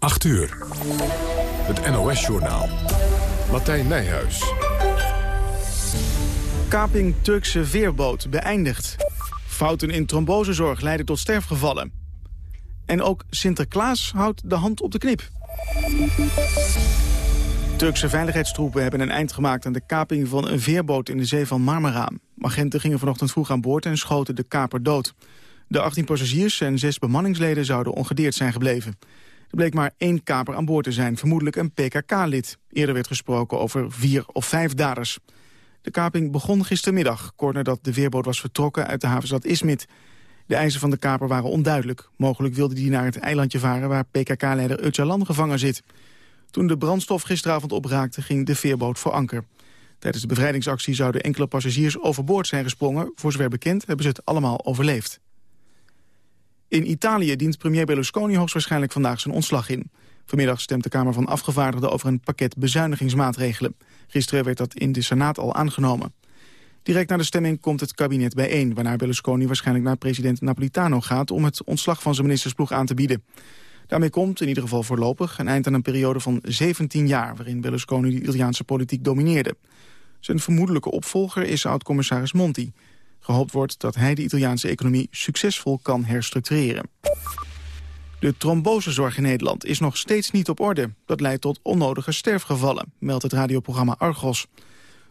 8 uur. Het NOS-journaal. Martijn Nijhuis. Kaping Turkse veerboot beëindigd. Fouten in trombosezorg leiden tot sterfgevallen. En ook Sinterklaas houdt de hand op de knip. Turkse veiligheidstroepen hebben een eind gemaakt aan de kaping van een veerboot in de zee van Marmara. Agenten gingen vanochtend vroeg aan boord en schoten de kaper dood. De 18 passagiers en zes bemanningsleden zouden ongedeerd zijn gebleven. Er bleek maar één kaper aan boord te zijn, vermoedelijk een PKK-lid. Eerder werd gesproken over vier of vijf daders. De kaping begon gistermiddag, kort nadat de veerboot was vertrokken uit de havenstad Izmit. De eisen van de kaper waren onduidelijk. Mogelijk wilde hij naar het eilandje varen waar PKK-leider Öcalan gevangen zit. Toen de brandstof gisteravond opraakte, ging de veerboot voor anker. Tijdens de bevrijdingsactie zouden enkele passagiers overboord zijn gesprongen. Voor zover bekend hebben ze het allemaal overleefd. In Italië dient premier Berlusconi hoogstwaarschijnlijk vandaag zijn ontslag in. Vanmiddag stemt de Kamer van Afgevaardigden over een pakket bezuinigingsmaatregelen. Gisteren werd dat in de Senaat al aangenomen. Direct na de stemming komt het kabinet bijeen... waarna Berlusconi waarschijnlijk naar president Napolitano gaat... om het ontslag van zijn ministersploeg aan te bieden. Daarmee komt, in ieder geval voorlopig, een eind aan een periode van 17 jaar... waarin Berlusconi de Italiaanse politiek domineerde. Zijn vermoedelijke opvolger is oud-commissaris Monti. Gehoopt wordt dat hij de Italiaanse economie succesvol kan herstructureren. De trombosezorg in Nederland is nog steeds niet op orde. Dat leidt tot onnodige sterfgevallen, meldt het radioprogramma Argos.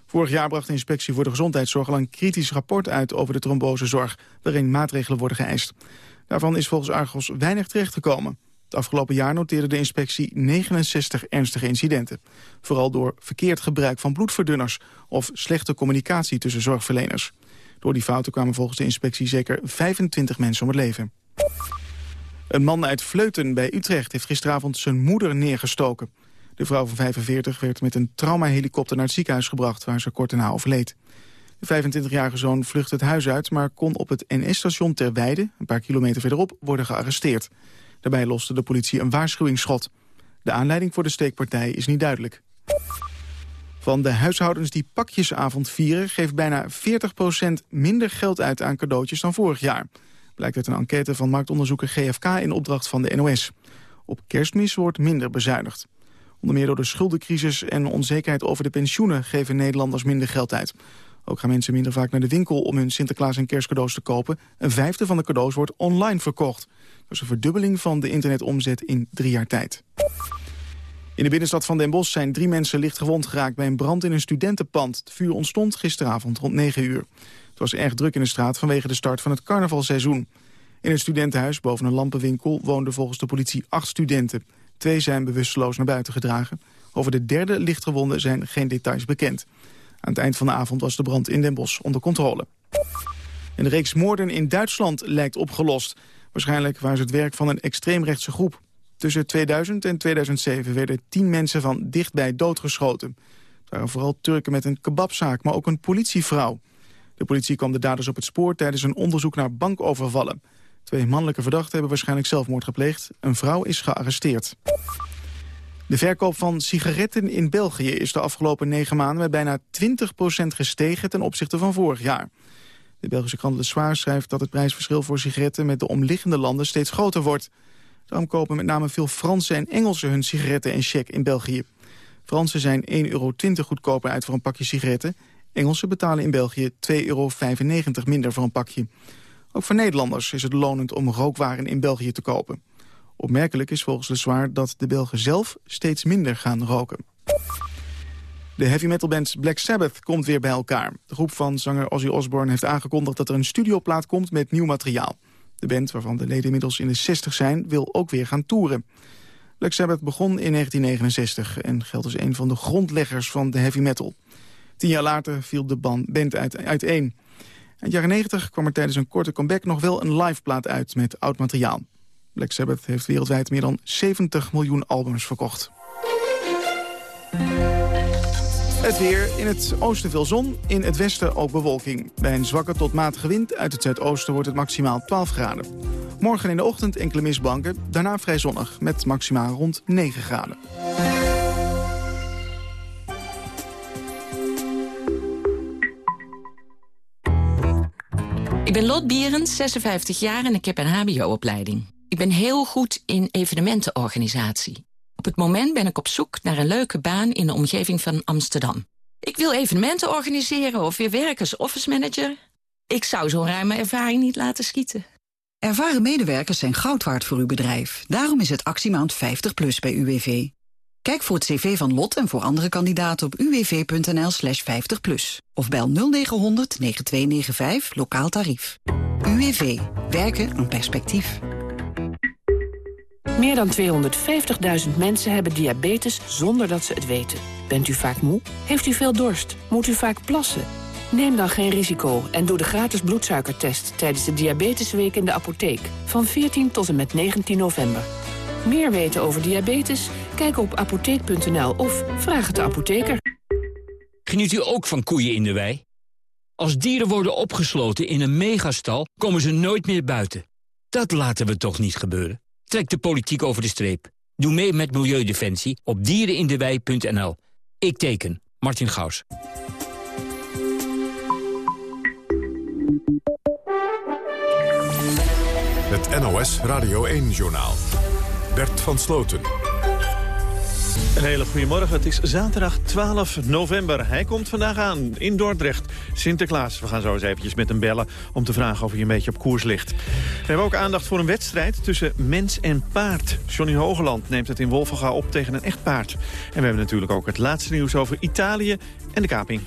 Vorig jaar bracht de Inspectie voor de Gezondheidszorg al een kritisch rapport uit over de trombosezorg, waarin maatregelen worden geëist. Daarvan is volgens Argos weinig terechtgekomen. Het afgelopen jaar noteerde de inspectie 69 ernstige incidenten. Vooral door verkeerd gebruik van bloedverdunners of slechte communicatie tussen zorgverleners. Door die fouten kwamen volgens de inspectie zeker 25 mensen om het leven. Een man uit Vleuten bij Utrecht heeft gisteravond zijn moeder neergestoken. De vrouw van 45 werd met een traumahelikopter naar het ziekenhuis gebracht... waar ze kort daarna overleed. De 25-jarige zoon vluchtte het huis uit... maar kon op het NS-station ter Weide, een paar kilometer verderop, worden gearresteerd. Daarbij loste de politie een waarschuwingsschot. De aanleiding voor de steekpartij is niet duidelijk. Van de huishoudens die pakjesavond vieren... geeft bijna 40% minder geld uit aan cadeautjes dan vorig jaar. Blijkt uit een enquête van marktonderzoeker GFK in opdracht van de NOS. Op kerstmis wordt minder bezuinigd. Onder meer door de schuldencrisis en onzekerheid over de pensioenen... geven Nederlanders minder geld uit. Ook gaan mensen minder vaak naar de winkel om hun Sinterklaas en kerstcadeaus te kopen. Een vijfde van de cadeaus wordt online verkocht. Dat is een verdubbeling van de internetomzet in drie jaar tijd. In de binnenstad van Den Bosch zijn drie mensen licht gewond geraakt... bij een brand in een studentenpand. Het vuur ontstond gisteravond rond 9 uur. Het was erg druk in de straat vanwege de start van het carnavalseizoen. In het studentenhuis boven een lampenwinkel woonden volgens de politie acht studenten. Twee zijn bewusteloos naar buiten gedragen. Over de derde lichtgewonde zijn geen details bekend. Aan het eind van de avond was de brand in Den Bosch onder controle. Een reeks moorden in Duitsland lijkt opgelost. Waarschijnlijk was het werk van een extreemrechtse groep. Tussen 2000 en 2007 werden tien mensen van dichtbij doodgeschoten. Het waren vooral Turken met een kebabzaak, maar ook een politievrouw. De politie kwam de daders op het spoor tijdens een onderzoek naar bankovervallen. Twee mannelijke verdachten hebben waarschijnlijk zelfmoord gepleegd. Een vrouw is gearresteerd. De verkoop van sigaretten in België is de afgelopen negen maanden... met bijna 20% gestegen ten opzichte van vorig jaar. De Belgische krant Le Soir schrijft dat het prijsverschil voor sigaretten... met de omliggende landen steeds groter wordt. Daarom kopen met name veel Fransen en Engelsen hun sigaretten en cheque in België. Fransen zijn 1,20 euro goedkoper uit voor een pakje sigaretten. Engelsen betalen in België 2,95 euro minder voor een pakje. Ook voor Nederlanders is het lonend om rookwaren in België te kopen. Opmerkelijk is volgens Le Soir dat de Belgen zelf steeds minder gaan roken. De heavy metal band Black Sabbath komt weer bij elkaar. De groep van zanger Ozzy Osbourne heeft aangekondigd dat er een studioplaat komt met nieuw materiaal. De band, waarvan de leden inmiddels in de 60 zijn, wil ook weer gaan toeren. Black Sabbath begon in 1969 en geldt als een van de grondleggers van de heavy metal. Tien jaar later viel de band uit, uiteen. In de jaren 90 kwam er tijdens een korte comeback nog wel een liveplaat uit met oud materiaal. Black Sabbath heeft wereldwijd meer dan 70 miljoen albums verkocht. Het weer. In het oosten veel zon, in het westen ook bewolking. Bij een zwakke tot matige wind uit het zuidoosten wordt het maximaal 12 graden. Morgen in de ochtend enkele mistbanken, daarna vrij zonnig... met maximaal rond 9 graden. Ik ben Lot Bierens, 56 jaar en ik heb een hbo-opleiding. Ik ben heel goed in evenementenorganisatie. Op het moment ben ik op zoek naar een leuke baan in de omgeving van Amsterdam. Ik wil evenementen organiseren of weer werken als office manager. Ik zou zo'n ruime ervaring niet laten schieten. Ervaren medewerkers zijn goud waard voor uw bedrijf. Daarom is het actiemaand 50 plus bij UWV. Kijk voor het cv van Lot en voor andere kandidaten op uwv.nl slash 50 plus. Of bel 0900 9295 lokaal tarief. UWV. Werken aan perspectief. Meer dan 250.000 mensen hebben diabetes zonder dat ze het weten. Bent u vaak moe? Heeft u veel dorst? Moet u vaak plassen? Neem dan geen risico en doe de gratis bloedsuikertest... tijdens de Diabetesweek in de apotheek van 14 tot en met 19 november. Meer weten over diabetes? Kijk op apotheek.nl of vraag het de apotheker. Geniet u ook van koeien in de wei? Als dieren worden opgesloten in een megastal, komen ze nooit meer buiten. Dat laten we toch niet gebeuren? Trek de politiek over de streep. Doe mee met Milieudefensie op dierenindewei.nl. Ik teken, Martin Gaus. Het NOS Radio 1-journaal. Bert van Sloten. Een hele goede morgen. Het is zaterdag 12 november. Hij komt vandaag aan in Dordrecht. Sinterklaas. We gaan zo eens eventjes met hem bellen om te vragen of hij een beetje op koers ligt. We hebben ook aandacht voor een wedstrijd tussen mens en paard. Johnny Hogeland neemt het in Wolvenga op tegen een echt paard. En we hebben natuurlijk ook het laatste nieuws over Italië en de kaping.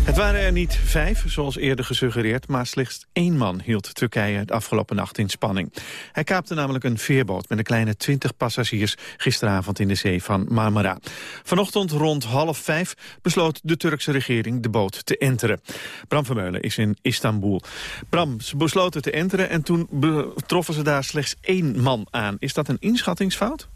Het waren er niet vijf, zoals eerder gesuggereerd... maar slechts één man hield Turkije de afgelopen nacht in spanning. Hij kaapte namelijk een veerboot met een kleine twintig passagiers... gisteravond in de zee van Marmara. Vanochtend rond half vijf besloot de Turkse regering de boot te enteren. Bram Vermeulen is in Istanbul. Bram, ze besloten te enteren en toen troffen ze daar slechts één man aan. Is dat een inschattingsfout?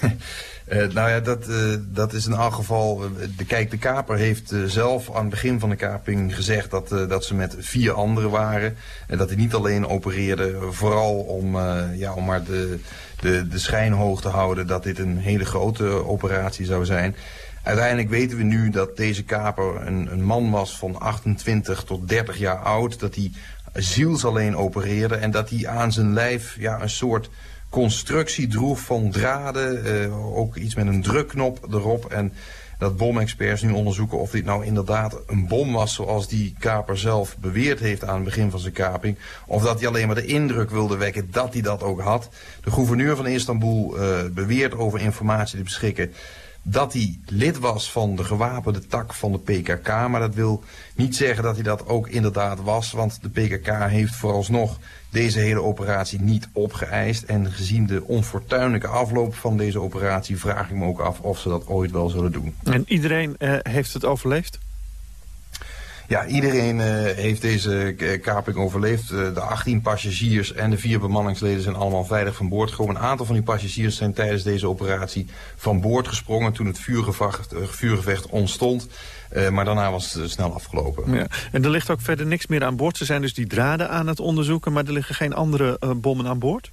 Uh, nou ja, dat, uh, dat is in elk geval... Uh, de, kijk, de kaper heeft zelf aan het begin van de kaping gezegd... dat, dat ze met vier anderen waren. En dat hij niet alleen opereerde, vooral om, ja, om maar de, de, de schijn hoog te houden... dat dit een hele grote operatie zou zijn. Uiteindelijk weten we nu dat deze kaper een, een man was van 28 tot 30 jaar oud. Dat hij ziels alleen opereerde en dat hij aan zijn lijf ja, een soort constructie droeg van draden. Uh, ook iets met een drukknop erop. En dat bomexperts nu onderzoeken of dit nou inderdaad een bom was... zoals die kaper zelf beweerd heeft aan het begin van zijn kaping. Of dat hij alleen maar de indruk wilde wekken dat hij dat ook had. De gouverneur van Istanbul uh, beweert over informatie te beschikken dat hij lid was van de gewapende tak van de PKK. Maar dat wil niet zeggen dat hij dat ook inderdaad was. Want de PKK heeft vooralsnog deze hele operatie niet opgeëist. En gezien de onfortuinlijke afloop van deze operatie... vraag ik me ook af of ze dat ooit wel zullen doen. En iedereen uh, heeft het overleefd? Ja, iedereen uh, heeft deze kaping overleefd. Uh, de 18 passagiers en de vier bemanningsleden zijn allemaal veilig van boord gekomen. Een aantal van die passagiers zijn tijdens deze operatie van boord gesprongen... toen het vuurgevecht, vuurgevecht ontstond. Uh, maar daarna was het snel afgelopen. Ja. En er ligt ook verder niks meer aan boord. Ze zijn dus die draden aan het onderzoeken... maar er liggen geen andere uh, bommen aan boord?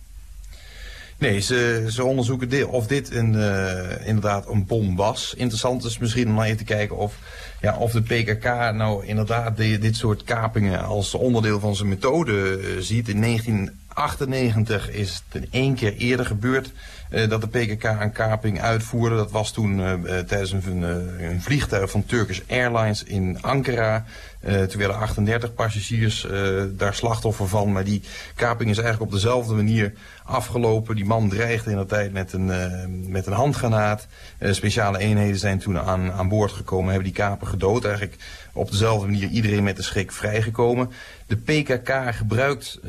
Nee, ze, ze onderzoeken dit, of dit een, uh, inderdaad een bom was. Interessant is misschien om even te kijken of, ja, of de PKK nou inderdaad de, dit soort kapingen als onderdeel van zijn methode ziet. In 1998 is het één keer eerder gebeurd. Uh, dat de PKK een kaping uitvoerde. Dat was toen uh, tijdens een, een, vliegtuig van Turkish Airlines in Ankara. Toen werden 38 passagiers daar slachtoffer van. Maar die kaping is eigenlijk op dezelfde manier afgelopen. Die man dreigde in de tijd met een, met een handgranaat. speciale eenheden zijn toen aan, aan boord gekomen. Hebben die kaper gedood. Eigenlijk op dezelfde manier iedereen met de schrik vrijgekomen. De PKK gebruikt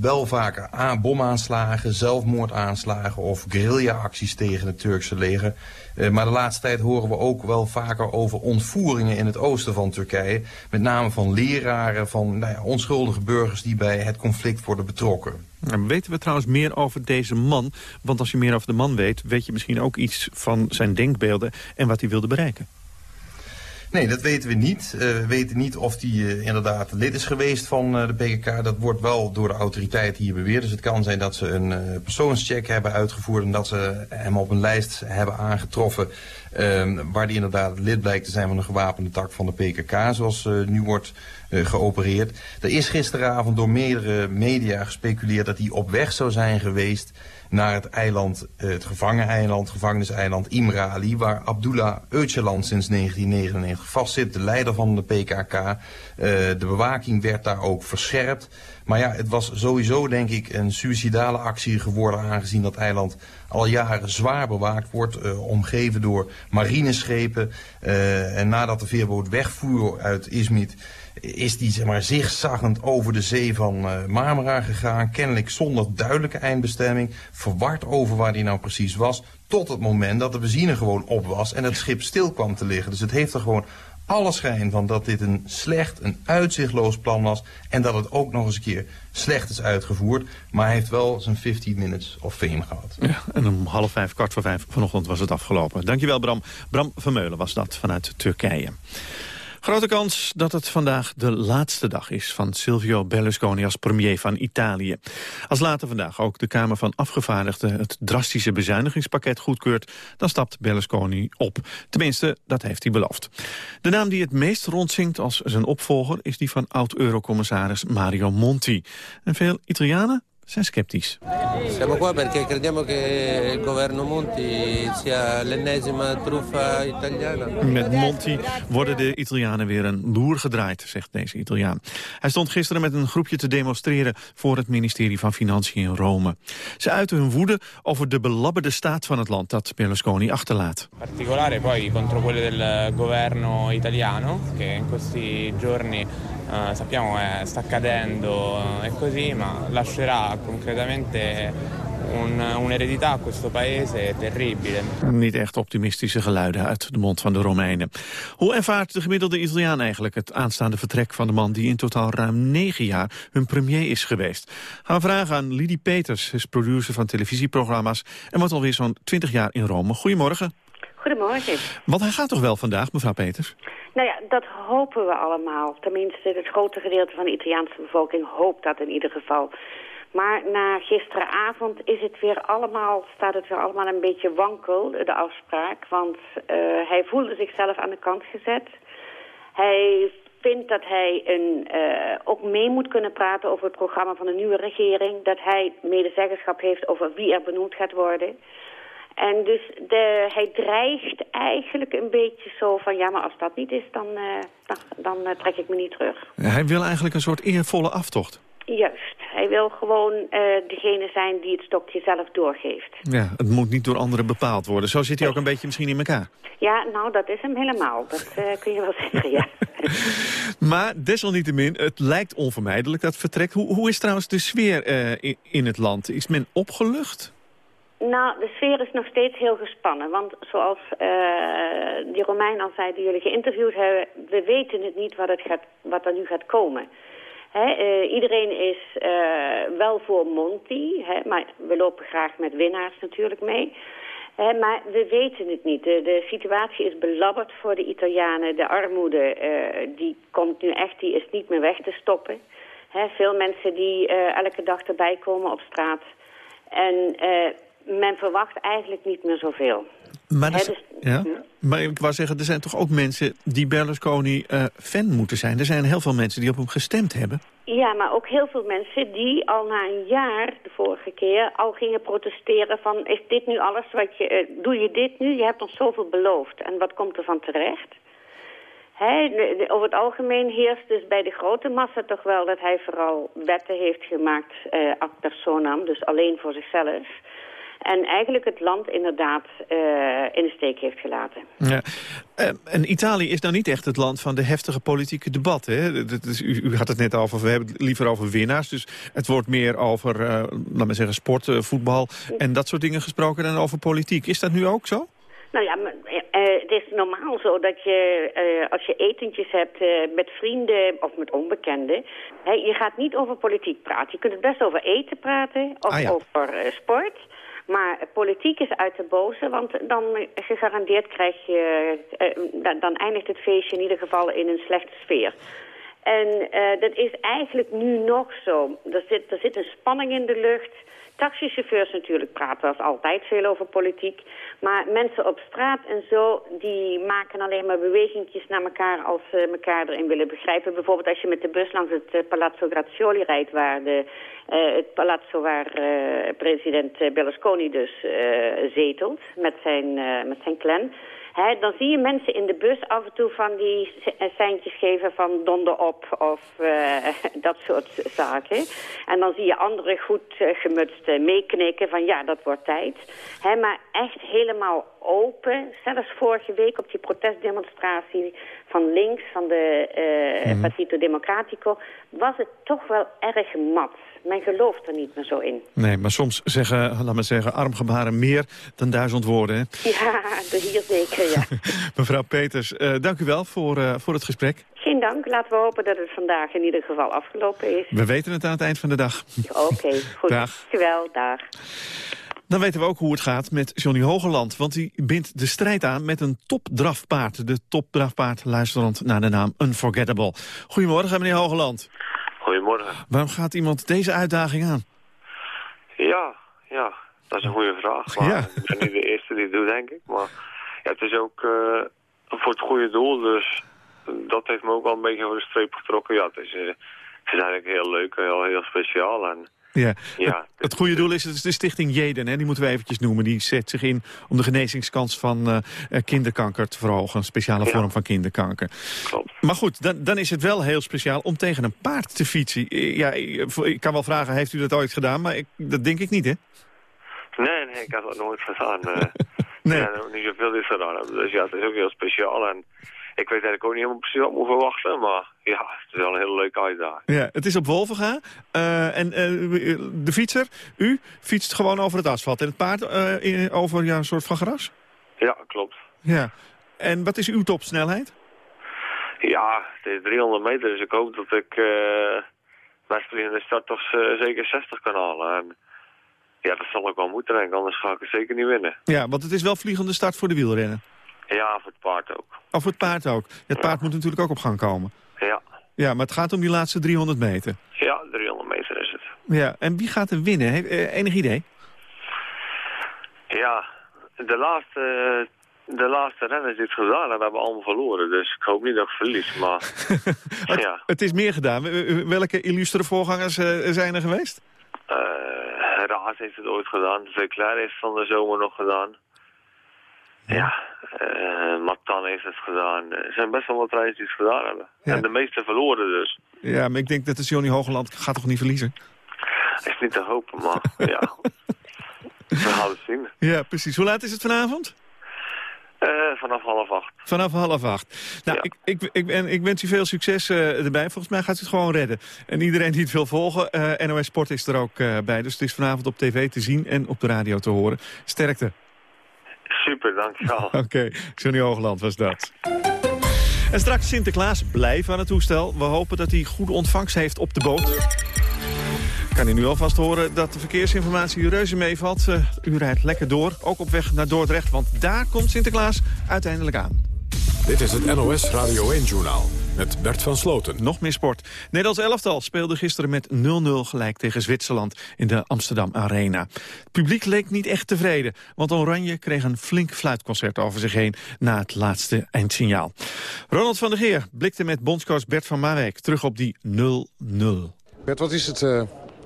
wel vaker bomaanslagen, zelfmoordaanslagen of guerrilla-acties tegen het Turkse leger. Uh, maar de laatste tijd horen we ook wel vaker over ontvoeringen in het oosten van Turkije. Met name van leraren, van nou ja, onschuldige burgers die bij het conflict worden betrokken. Weten we trouwens meer over deze man? Want als je meer over de man weet, weet je misschien ook iets van zijn denkbeelden en wat hij wilde bereiken. Nee, dat weten we niet. Uh, we weten niet of hij uh, inderdaad lid is geweest van uh, de PKK. Dat wordt wel door de autoriteiten hier beweerd. Dus het kan zijn dat ze een persoonscheck hebben uitgevoerd... en dat ze hem op een lijst hebben aangetroffen. Ehm, waar die inderdaad lid blijkt te zijn van een gewapende tak van de PKK, zoals nu wordt geopereerd. Er is gisteravond door meerdere media gespeculeerd dat hij op weg zou zijn geweest naar het eiland, het gevangeneiland, gevangeniseiland Imrali, waar Abdullah Öcalan sinds 1999 vastzit, de leider van de PKK. de bewaking werd daar ook verscherpt. Maar ja, het was sowieso denk ik een suïcidale actie geworden... aangezien dat eiland al jaren zwaar bewaakt wordt... Uh, omgeven door marineschepen. En nadat de veerboot wegvoer uit Izmit is die zeg maar, zigzaggend over de zee van uh, Marmara gegaan. Kennelijk zonder duidelijke eindbestemming. Verward over waar die nou precies was. Tot het moment dat de benzine gewoon op was en het schip stil kwam te liggen. Dus het heeft er gewoon alle schijn van dat dit een slecht, een uitzichtloos plan was. En dat het ook nog eens een keer slecht is uitgevoerd. Maar hij heeft wel zijn 15 minutes of fame gehad. Ja, en om half vijf, kwart voor vijf vanochtend was het afgelopen. Dankjewel Bram. Bram Vermeulen was dat vanuit Turkije. Grote kans dat het vandaag de laatste dag is van Silvio Berlusconi als premier van Italië. Als later vandaag ook de Kamer van Afgevaardigden het drastische bezuinigingspakket goedkeurt, dan stapt Berlusconi op. Tenminste, dat heeft hij beloofd. De naam die het meest rondzinkt als zijn opvolger is die van oud-eurocommissaris Mario Monti. En veel Italianen zijn sceptisch. Siamo qua perché crediamo che il governo Monti sia l'ennesima truffa italiana. Met Monti worden de Italianen weer een loer gedraaid, zegt deze Italiaan. Hij stond gisteren met een groepje te demonstreren voor het ministerie van Financiën in Rome. Ze uiten hun woede over de belabberde staat van het land dat Berlusconi achterlaat. In particolare poi contro quelle del governo italiano che in questi giorni uh, sappiamo eh, sta cadendo e così, ma lascerà concretamente un'eredità un a questo paese terribile. Niet echt optimistische geluiden uit de mond van de Romeinen. Hoe ervaart de gemiddelde Italiaan eigenlijk het aanstaande vertrek van de man die in totaal ruim negen jaar hun premier is geweest? Gaan we vragen aan Lidie Peters, is producer van televisieprogramma's en wordt alweer zo'n twintig jaar in Rome. Goedemorgen. Goedemorgen. Want hij gaat toch wel vandaag, mevrouw Peters? Nou ja, dat hopen we allemaal. Tenminste, het grote gedeelte van de Italiaanse bevolking hoopt dat in ieder geval. Maar na gisteravond is het weer allemaal, staat het weer allemaal een beetje wankel, de afspraak. Want uh, hij voelde zichzelf aan de kant gezet. Hij vindt dat hij een, uh, ook mee moet kunnen praten over het programma van de nieuwe regering. Dat hij medezeggenschap heeft over wie er benoemd gaat worden. En dus de, hij dreigt eigenlijk een beetje zo van... ja, maar als dat niet is, dan, uh, dan, trek ik me niet terug. Hij wil eigenlijk een soort eervolle aftocht. Juist. Hij wil gewoon uh, degene zijn die het stokje zelf doorgeeft. Ja, het moet niet door anderen bepaald worden. Zo zit hij ook een beetje misschien in elkaar. Ja, nou, dat is hem helemaal. Dat kun je wel zeggen, ja. maar desalniettemin, het lijkt onvermijdelijk dat vertrek. Hoe, hoe is trouwens de sfeer in, in het land? Is men opgelucht? Nou, de sfeer is nog steeds heel gespannen. Want zoals uh, die Romein al zei die jullie geïnterviewd hebben... we weten het niet wat, het gaat, wat er nu gaat komen. Uh, iedereen is uh, wel voor Monti, maar we lopen graag met winnaars natuurlijk mee. Maar we weten het niet. De, de, situatie is belabberd voor de Italianen. De armoede die komt nu echt, die is niet meer weg te stoppen. Veel mensen die elke dag erbij komen op straat... En men verwacht eigenlijk niet meer zoveel. Maar, dus, ja? maar ik wou zeggen, er zijn toch ook mensen die Berlusconi uh, fan moeten zijn. Er zijn heel veel mensen die op hem gestemd hebben. Ja, maar ook heel veel mensen die al na een jaar, de vorige keer, al gingen protesteren van... is dit nu alles wat je... Uh, doe je dit nu? Je hebt ons zoveel beloofd. En wat komt er van terecht? Over het algemeen heerst dus bij de grote massa toch wel dat hij vooral wetten heeft gemaakt uh, ad personam, dus alleen voor zichzelf. En eigenlijk het land inderdaad uh, in de steek heeft gelaten. Ja. Uh, en Italië is nou niet echt het land van de heftige politieke debat. Hè? Dat is, u, u, had het net over, we hebben het liever over winnaars. Dus het wordt meer over, uh, laat maar zeggen, sport, voetbal en dat soort dingen gesproken dan over politiek. Is dat nu ook zo? Nou ja, het is normaal zo dat je, als je etentjes hebt met vrienden of met onbekenden... Hè, je gaat niet over politiek praten. Je kunt het best over eten praten of ah, ja. over sport... Maar politiek is uit de boze, want dan gegarandeerd krijg je... Uh, dan eindigt het feestje in ieder geval in een slechte sfeer. En uh, dat is eigenlijk nu nog zo. Er zit, er zit een spanning in de lucht. Taxichauffeurs natuurlijk praten als altijd veel over politiek. Maar mensen op straat en zo, die maken alleen maar bewegingjes naar elkaar als ze elkaar erin willen begrijpen. Bijvoorbeeld als je met de bus langs het uh, Palazzo Grazioli rijdt, waar de, uh, het palazzo waar uh, president Berlusconi dus zetelt met zijn, met zijn clan dan zie je mensen in de bus af en toe van die eh, seintjes geven van donder op of uh, dat soort zaken. En dan zie je anderen goed uh, gemutst meeknikken van ja, dat wordt tijd. maar echt helemaal open. Zelfs vorige week op die protestdemonstratie van links, van de mm Partito Democratico, was het toch wel erg mat men gelooft er niet meer zo in. Nee, maar soms zeggen, laat maar zeggen, armgebaren meer dan duizend woorden. Hè? Ja, hier zeker, ja. Mevrouw Peters, uh, dank u wel voor, uh, voor het gesprek. Geen dank. Laten we hopen dat het vandaag in ieder geval afgelopen is. We weten het aan het eind van de dag. Oké, okay, goed. Dag. Dankjewel, dag. Dan weten we ook hoe het gaat met Johnny Hogeland. Want die bindt de strijd aan met een topdrafpaard. De topdrafpaard luisterend naar de naam Unforgettable. Goedemorgen, meneer Hogeland. Goedemorgen. Waarom gaat iemand deze uitdaging aan? Ja, ja, dat is een goede vraag. Maar Ik ben niet de eerste die het doet, denk ik. Maar ja, het is ook uh, voor het goede doel, dus dat heeft me ook wel een beetje voor de streep getrokken. Ja, het is, uh, het is eigenlijk heel leuk, heel, heel speciaal. En ja. ja. Het, het, goede doel is, de stichting Jeden, hè, die moeten we eventjes noemen. Die zet zich in om de genezingskans van uh, kinderkanker te verhogen. Een speciale vorm van kinderkanker. Klopt. Maar goed, dan, dan is het wel heel speciaal om tegen een paard te fietsen. Ja, ik kan wel vragen, heeft u dat ooit gedaan? Maar ik, dat denk ik niet, hè? Nee, nee, ik heb dat nooit gedaan. Nee. Ja, niet zoveel is gedaan. Dus ja, het is ook heel speciaal. En ik weet eigenlijk ook niet helemaal precies wat ik moet verwachten, maar ja, het is wel een hele leuke uitdaging. Ja, het is op Wolvenga. Uh, en uh, de fietser, u, fietst gewoon over het asfalt. En het paard uh, in, over ja, een soort van gras? Ja, klopt. Ja. En wat is uw topsnelheid? Ja, het is 300 meter, dus ik hoop dat ik uh, in de start toch zeker 60 kan halen. En ja, dat zal ik wel moeten, denk anders ga ik het zeker niet winnen. Ja, want het is wel vliegende start voor de wielrennen. Ja, voor het paard ook. Of voor het paard ook. Het paard moet natuurlijk ook op gang komen. Ja. Ja, maar het gaat om die laatste 300 meter. Ja, 300 meter is het. Ja, en wie gaat er winnen? Heeft, uh, enig idee? Ja, de laatste, de laatste renners die het gedaan hebben, hebben allemaal verloren. Dus ik hoop niet dat ik verlies, maar het, ja. Het is meer gedaan. Welke illustere voorgangers uh, zijn er geweest? Uh, Raas heeft het ooit gedaan. Veclair heeft van de zomer nog gedaan. Ja, uh, Matan heeft het gedaan. Er zijn best wel wat rijders die het gedaan hebben. En de meeste verloren dus. Ja, maar ik denk dat de Johnny Hogeland gaat toch niet verliezen? Is niet te hopen, maar ja. We gaan het zien. Ja, precies. Hoe laat is het vanavond? Uh, vanaf half acht. Vanaf half acht. Nou, ja. ik, ik, ik, en, ik wens u veel succes uh, erbij. Volgens mij gaat u het gewoon redden. En iedereen die het wil volgen, uh, NOS Sport is er ook bij. Dus het is vanavond op tv te zien en op de radio te horen. Sterkte. Super, dankjewel. Oké, okay. Johnny Hoogland was dat. En straks Sinterklaas blijven aan het toestel. We hopen dat hij goede ontvangst heeft op de boot. Kan u nu alvast horen dat de verkeersinformatie reuze meevalt. Uh, u rijdt lekker door, ook op weg naar Dordrecht, want daar komt Sinterklaas uiteindelijk aan. Dit is het NOS Radio 1-journaal met Bert van Sloten. Nog meer sport. Nederlands elftal speelde gisteren met 0-0 gelijk tegen Zwitserland in de Amsterdam Arena. Het publiek leek niet echt tevreden, want Oranje kreeg een flink fluitconcert over zich heen na het laatste eindsignaal. Ronald van der Geer blikte met bondscoach Bert van Marwijk terug op die 0-0. Bert, wat is het, uh,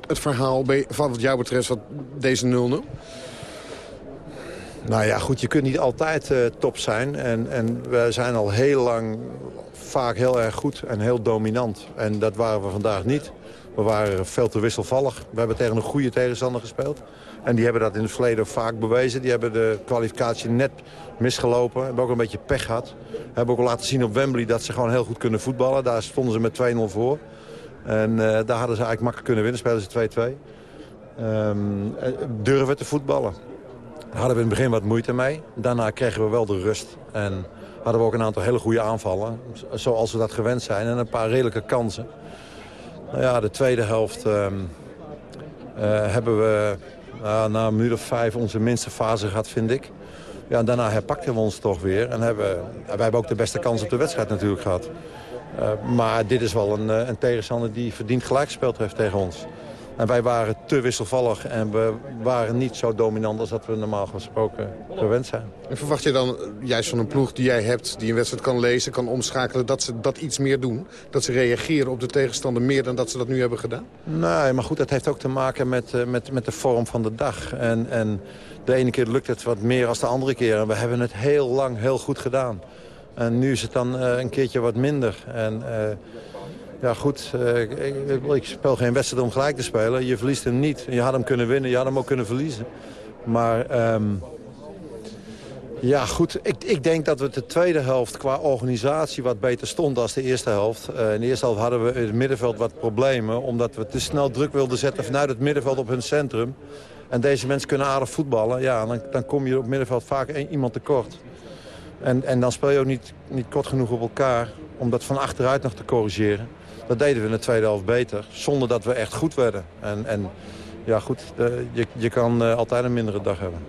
het verhaal van wat jou betreft wat deze 0-0? Nou ja, goed, je kunt niet altijd uh, top zijn. En, en we zijn al heel lang vaak heel erg goed en heel dominant. En dat waren we vandaag niet. We waren veel te wisselvallig. We hebben tegen een goede tegenstander gespeeld. En die hebben dat in het verleden vaak bewezen. Die hebben de kwalificatie net misgelopen. Hebben ook een beetje pech gehad. Hebben ook laten zien op Wembley dat ze gewoon heel goed kunnen voetballen. Daar stonden ze met 2-0 voor. En uh, daar hadden ze eigenlijk makkelijk kunnen winnen. Spelen ze 2-2. Um, durven te voetballen. Hadden we in het begin wat moeite mee. Daarna kregen we wel de rust. En hadden we ook een aantal hele goede aanvallen. Zoals we dat gewend zijn. En een paar redelijke kansen. Nou ja, de tweede helft uh, uh, hebben we uh, na een minuut of vijf onze minste fase gehad, vind ik. Ja, en daarna herpakten we ons toch weer. En hebben, wij hebben ook de beste kans op de wedstrijd natuurlijk gehad. Uh, maar dit is wel een, een tegenstander die verdiend gelijk gespeeld heeft tegen ons. En wij waren te wisselvallig en we waren niet zo dominant als dat we normaal gesproken gewend zijn. En verwacht je dan, juist van een ploeg die jij hebt, die een wedstrijd kan lezen, kan omschakelen, dat ze dat iets meer doen? Dat ze reageren op de tegenstander meer dan dat ze dat nu hebben gedaan? Nee, maar goed, dat heeft ook te maken met, eh, met, met de vorm van de dag. En, en de ene keer lukt het wat meer dan de andere keer. En we hebben het heel lang heel goed gedaan. En nu is het dan uh, een keertje wat minder. En uh, ja, goed, uh, ik, ik, speel geen wedstrijd om gelijk te spelen. Je verliest hem niet. Je had hem kunnen winnen, je had hem ook kunnen verliezen. Maar um, ja, goed, ik, ik denk dat we de tweede helft qua organisatie wat beter stond dan de eerste helft. in de eerste helft hadden we in het middenveld wat problemen... omdat we te snel druk wilden zetten vanuit het middenveld op hun centrum. En deze mensen kunnen aardig voetballen. Ja, dan, dan kom je op middenveld vaak iemand tekort. En, en dan speel je ook niet, niet kort genoeg op elkaar om dat van achteruit nog te corrigeren. Dat deden we in de tweede helft beter, zonder dat we echt goed werden. En, en ja goed, de, je, je kan uh, altijd een mindere dag hebben.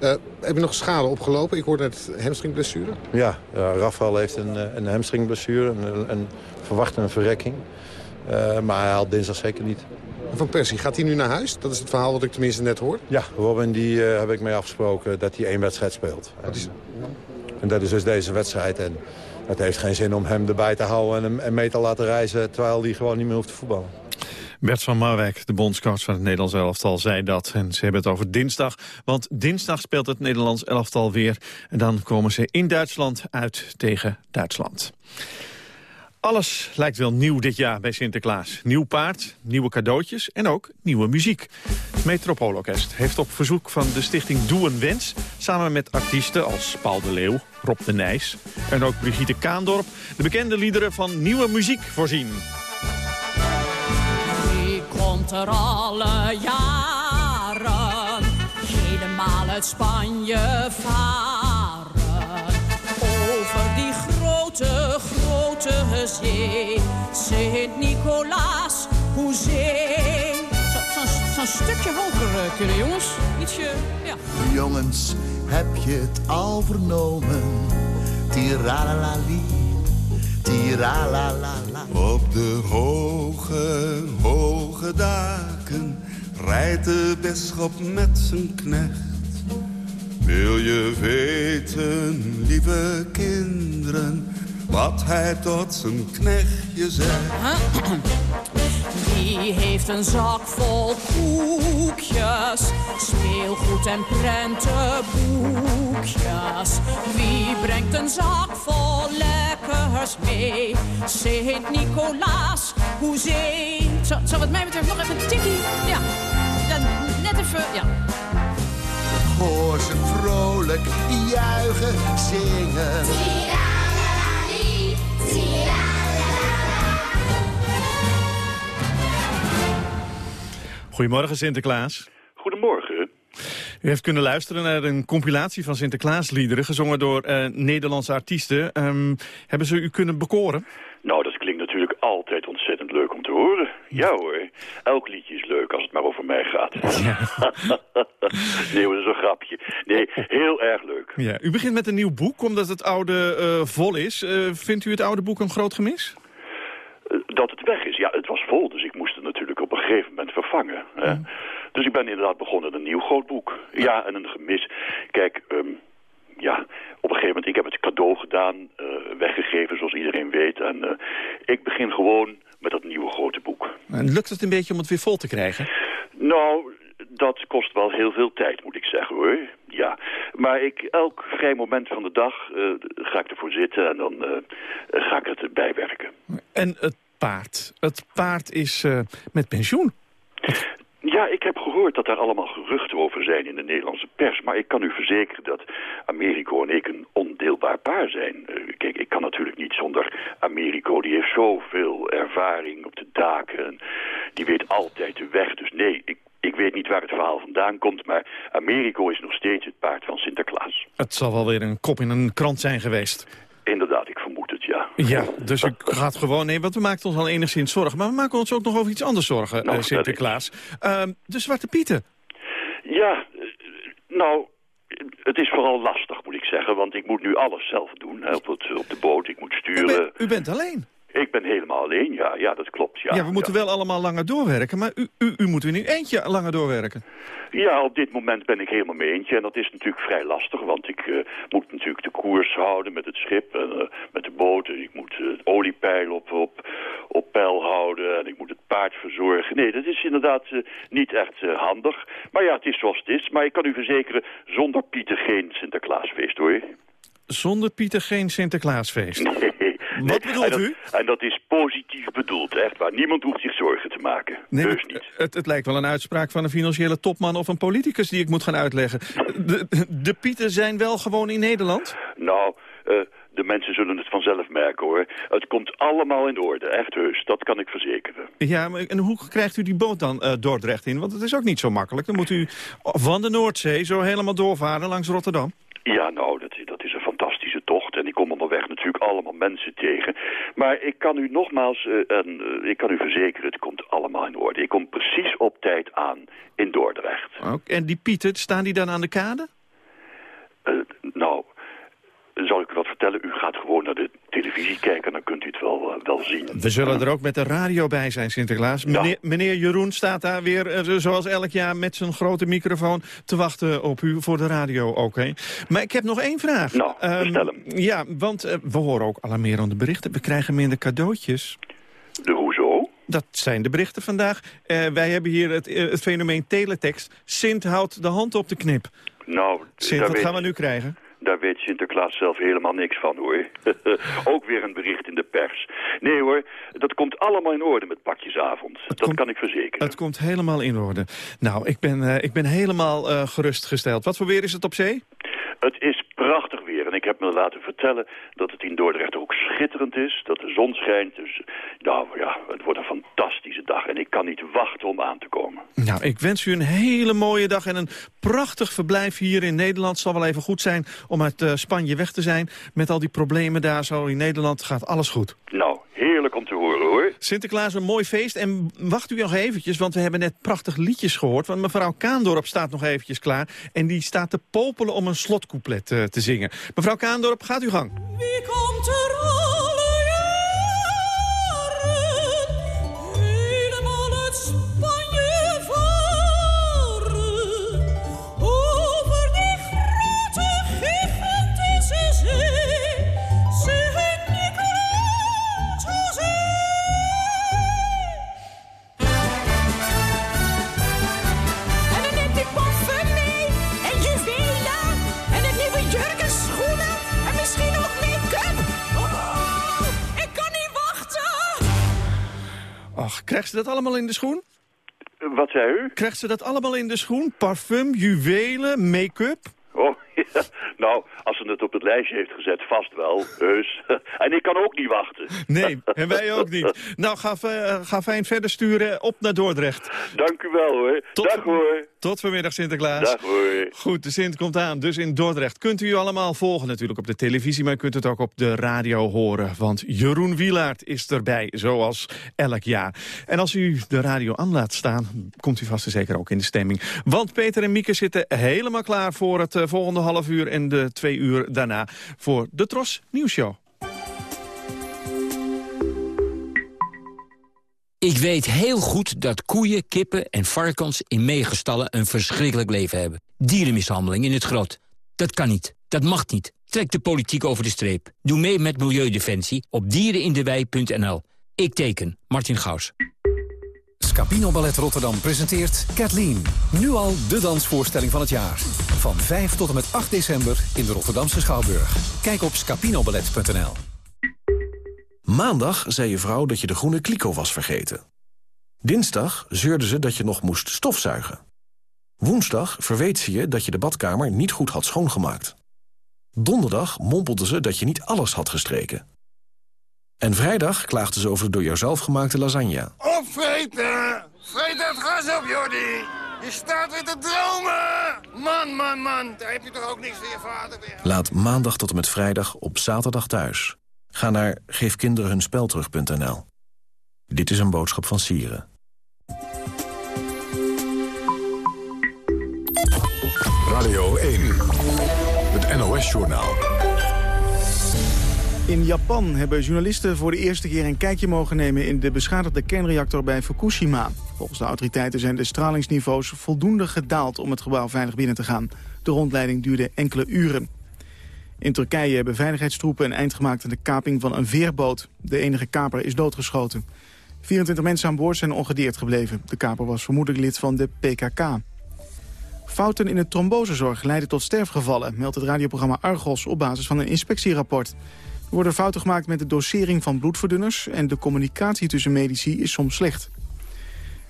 Uh, heb je nog schade opgelopen? Ik hoorde net hamstringblessure. Ja, ja Rafael heeft een, eh, een hamstringblessure, een, een verwachte een verrekking. Uh, maar hij haalt dinsdag zeker niet. Van Persie, gaat hij nu naar huis? Dat is het verhaal wat ik tenminste net hoor. Ja, Robin die, uh, heb ik mee afgesproken dat hij één wedstrijd speelt. Wat is... En dat is dus deze wedstrijd. En het heeft geen zin om hem erbij te houden en hem mee te laten reizen... terwijl hij gewoon niet meer hoeft te voetballen. Bert van Marwijk, de bondscoach van het Nederlands elftal, zei dat. En ze hebben het over dinsdag, want dinsdag speelt het Nederlands elftal weer. En dan komen ze in Duitsland uit tegen Duitsland. Alles lijkt wel nieuw dit jaar bij Sinterklaas. Nieuw paard, nieuwe cadeautjes en ook nieuwe muziek. Metropoolorkest heeft op verzoek van de stichting Doe een Wens... samen met artiesten als Paul de Leeuw, Rob de Nijs... en ook Brigitte Kaandorp de bekende liederen van nieuwe muziek voorzien. Wie komt er alle jaren helemaal uit Spanje varen... zee. Sint-Nicolaas, hoezee. Zo'n zo, zo stukje hoger uh, kunnen, jongens. Ietsje, ja. Jongens, heb je het al vernomen? Tiralalali, tiralalala. Op de hoge, hoge daken rijdt de bisschop met zijn knecht. Wil je weten, lieve kinderen wat hij tot zijn knechtje zegt. Wie heeft een zak vol koekjes, speelgoed en prentenboekjes? Wie brengt een zak vol lekkers mee? Sint-Nicolaas, hoezee. Zo, zo wat mij betreft nog even een tikkie. Ja, dan net even, ja. Hoor ze vrolijk juichen, zingen. Goedemorgen Sinterklaas. Goedemorgen. U heeft kunnen luisteren naar een compilatie van Sinterklaasliederen... gezongen door uh, Nederlandse artiesten. Um, hebben ze u kunnen bekoren? Nou, dat klinkt natuurlijk altijd ontzettend leuk om te horen. Ja hoor, elk liedje is leuk als het maar over mij gaat. Ja. nee, dat is een grapje. Nee, heel erg leuk. Ja, u begint met een nieuw boek, omdat het oude uh, vol is. Uh, vindt u het oude boek een groot gemis? dat het weg is. Ja, het was vol, dus ik moest het natuurlijk op een gegeven moment vervangen. Hè? Mm. Dus ik ben inderdaad begonnen een nieuw groot boek. Ja, en een gemis. Kijk, um, ja, op een gegeven moment, ik heb het cadeau gedaan, uh, weggegeven zoals iedereen weet. En uh, ik begin gewoon met dat nieuwe grote boek. En lukt het een beetje om het weer vol te krijgen? Nou, dat kost wel heel veel tijd, moet ik zeggen hoor. Ja, maar ik, elk vrij moment van de dag uh, ga ik ervoor zitten en dan uh, ga ik het bijwerken. En het paard. Het paard is uh, met pensioen. Ja, ik heb gehoord dat daar allemaal geruchten over zijn in de Nederlandse pers. Maar ik kan u verzekeren dat Americo en ik een ondeelbaar paar zijn. Uh, kijk, ik kan natuurlijk niet zonder Americo. Die heeft zoveel ervaring op de daken. En die weet altijd de weg. Dus nee, ik, ik weet niet waar het verhaal vandaan komt. Maar Americo is nog steeds het paard van Sinterklaas. Het zal wel weer een kop in een krant zijn geweest. Inderdaad, ik vermoed ja. Dus u gaat gewoon... Nee, want we maken ons al enigszins zorgen. Maar we maken ons ook nog over iets anders zorgen, nou, uh, Sinterklaas. Uh, de Zwarte Pieten. Ja, nou, het is vooral lastig, moet ik zeggen. Want ik moet nu alles zelf doen. Hè, op, het, op de boot, ik moet sturen. U, u bent alleen? Ik ben helemaal alleen, ja. Ja, dat klopt, ja. Ja, we moeten wel allemaal langer doorwerken, maar u, u, u moet in uw eentje langer doorwerken. Ja, op dit moment ben ik helemaal mee eentje. En dat is natuurlijk vrij lastig, want ik eh, moet natuurlijk de koers houden met het schip en eh, met de boten. Ik moet uh, het oliepeil op, op, op peil houden en ik moet het paard verzorgen. Nee, dat is inderdaad niet echt handig. Maar ja, het is zoals het is. Maar ik kan u verzekeren, zonder Pieter geen Sinterklaasfeest, hoor. Zonder Pieter geen Sinterklaasfeest? Nee. Wat bedoelt en u? En dat is positief bedoeld, echt waar. Niemand hoeft zich zorgen te maken. Nee, dus niet. Het, het lijkt wel een uitspraak van een financiële topman of een politicus die ik moet gaan uitleggen. De, de Pieten zijn wel gewoon in Nederland? Nou, eh, de mensen zullen het vanzelf merken hoor. Het komt allemaal in orde, echt heus. Dat kan ik verzekeren. Ja, maar, en hoe krijgt u die boot dan eh, Dordrecht in? Want het is ook niet zo makkelijk. Dan moet u van de Noordzee zo helemaal doorvaren langs Rotterdam. Ja, nou, dat, dat is allemaal mensen tegen. Maar ik kan u nogmaals, eh, en, eh, ik kan u verzekeren, het komt allemaal in orde. Ik kom precies op tijd aan in Dordrecht. En die Pieten, staan die dan aan de kade? Eh, nou, zal ik u wat vertellen? U gaat gewoon naar de televisie kijken, dan kunt u het wel, eh, wel zien. We zullen er ook met de radio bij zijn, Sinterklaas. Meneer, meneer Jeroen staat daar weer, eh, zoals elk jaar, met zijn grote microfoon... te wachten op u voor de radio ook. hè? Maar ik heb nog één vraag. Nou, Ehm, stel hem. Ja, want eh, we horen ook alarmerende berichten. We krijgen minder cadeautjes. De hoezo? Dat zijn de berichten vandaag. Wij hebben hier het, het fenomeen teletext. Sint houdt de hand op de knip. Nou, Sint, wat weet- gaan we nu krijgen? Daar weet Sinterklaas zelf helemaal niks van, hoor. Ook weer een bericht in de pers. Nee hoor, dat komt allemaal in orde met pakjesavond. dat kan ik verzekeren. Het komt helemaal in orde. Nou, ik ben, eh, ik ben helemaal eh, gerustgesteld. Wat voor weer is het op zee? Het is prachtig heb me laten vertellen dat het in Dordrecht ook schitterend is. Dat de zon schijnt, dus nou ja, het wordt een fantastische dag. En ik kan niet wachten om aan te komen. Nou, ik wens u een hele mooie dag en een prachtig verblijf hier in Nederland. Het zal wel even goed zijn om uit eh, Spanje weg te zijn. Met al die problemen daar zo in Nederland gaat alles goed. Nou, heerlijk om te horen hoor. Sinterklaas, een mooi feest. En wacht u nog eventjes, want we hebben net prachtig liedjes gehoord. Want mevrouw Kaandorp staat nog eventjes klaar. En die staat te popelen om een slotcouplet eh, te zingen. Mevrouw Kaandorp, gaat uw gang. Wie komt Krijgt ze dat allemaal in de schoen? Wat zei u? Krijgt ze dat allemaal in de schoen? Parfum, juwelen, make-up? Oh, ja. nou, als ze het op het lijstje heeft gezet, vast wel, heus. en ik kan ook niet wachten. Nee, en wij ook niet. Nou, ga, ga fijn verder sturen op naar Dordrecht. Dank u wel hoor. Dag hoor. Tot vanmiddag, Sinterklaas. Dag hoor. Goed, de Sint komt aan, dus in Dordrecht. Kunt u allemaal volgen natuurlijk op de televisie... maar u kunt het ook op de radio horen. Want Jeroen Wielaert is erbij, zoals elk jaar. En als u de radio aan laat staan, komt u vast en zeker ook in de stemming. Want Peter en Mieke zitten helemaal klaar voor het eh, volgende half uur... en de twee uur daarna voor de Tros Nieuwsshow. Ik weet heel goed dat koeien, kippen en varkens in megastallen een verschrikkelijk leven hebben. Dierenmishandeling in het groot. Dat kan niet. Dat mag niet. Trek de politiek over de streep. Doe mee met Milieudefensie op dierenindewei.nl. Ik teken. Martin Gaus. Scapino Ballet Rotterdam presenteert Kathleen. Nu al de dansvoorstelling van het jaar. Van 5 tot en met 8 december in de Rotterdamse Schouwburg. Kijk op scapinoballet.nl. Maandag zei je vrouw dat je de groene kliko was vergeten. Dinsdag zeurde ze dat je nog moest stofzuigen. Woensdag verweet ze je dat je de badkamer niet goed had schoongemaakt. Donderdag mompelde ze dat je niet alles had gestreken. En vrijdag klaagde ze over de door jouzelf gemaakte lasagne. Opvreten! Vreet het gas op, Jordi! Je staat weer te dromen! Man, man, man, daar heb je toch ook niks voor je vader weer. Laat maandag tot en met vrijdag op zaterdag thuis. Ga naar geefkinderenhunspelterug.nl. Dit is een boodschap van Sieren. Radio 1, het NOS-journaal. In Japan hebben journalisten voor de eerste keer een kijkje mogen nemen in de beschadigde kernreactor bij Fukushima. Volgens de autoriteiten zijn de stralingsniveaus voldoende gedaald om het gebouw veilig binnen te gaan. De rondleiding duurde enkele uren. In Turkije hebben veiligheidstroepen een eind gemaakt aan de kaping van een veerboot. De enige kaper is doodgeschoten. 24 mensen aan boord zijn ongedeerd gebleven. De kaper was vermoedelijk lid van de PKK. Fouten in de trombosezorg leiden tot sterfgevallen... meldt het radioprogramma Argos op basis van een inspectierapport. Er worden fouten gemaakt met de dosering van bloedverdunners... en de communicatie tussen medici is soms slecht.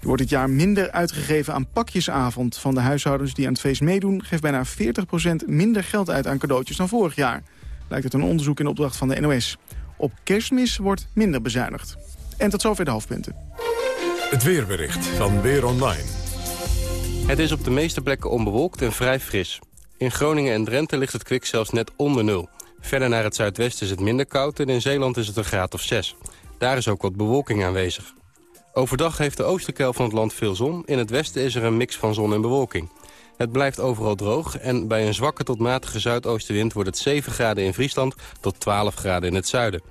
Er wordt dit jaar minder uitgegeven aan pakjesavond. Van de huishoudens die aan het feest meedoen... geeft bijna 40% minder geld uit aan cadeautjes dan vorig jaar. Lijkt het een onderzoek in opdracht van de NOS. Op kerstmis wordt minder bezuinigd. En tot zover de hoofdpunten. Het weerbericht van Weer Online. Het is op de meeste plekken onbewolkt en vrij fris. In Groningen en Drenthe ligt het kwik zelfs net onder nul. Verder naar het zuidwesten is het minder koud en in Zeeland is het een graad of 6. Daar is ook wat bewolking aanwezig. Overdag heeft de oosterkel van het land veel zon. In het westen is er een mix van zon en bewolking. Het blijft overal droog en bij een zwakke tot matige zuidoostenwind... wordt het 7 graden in Friesland tot 12 graden in het zuiden.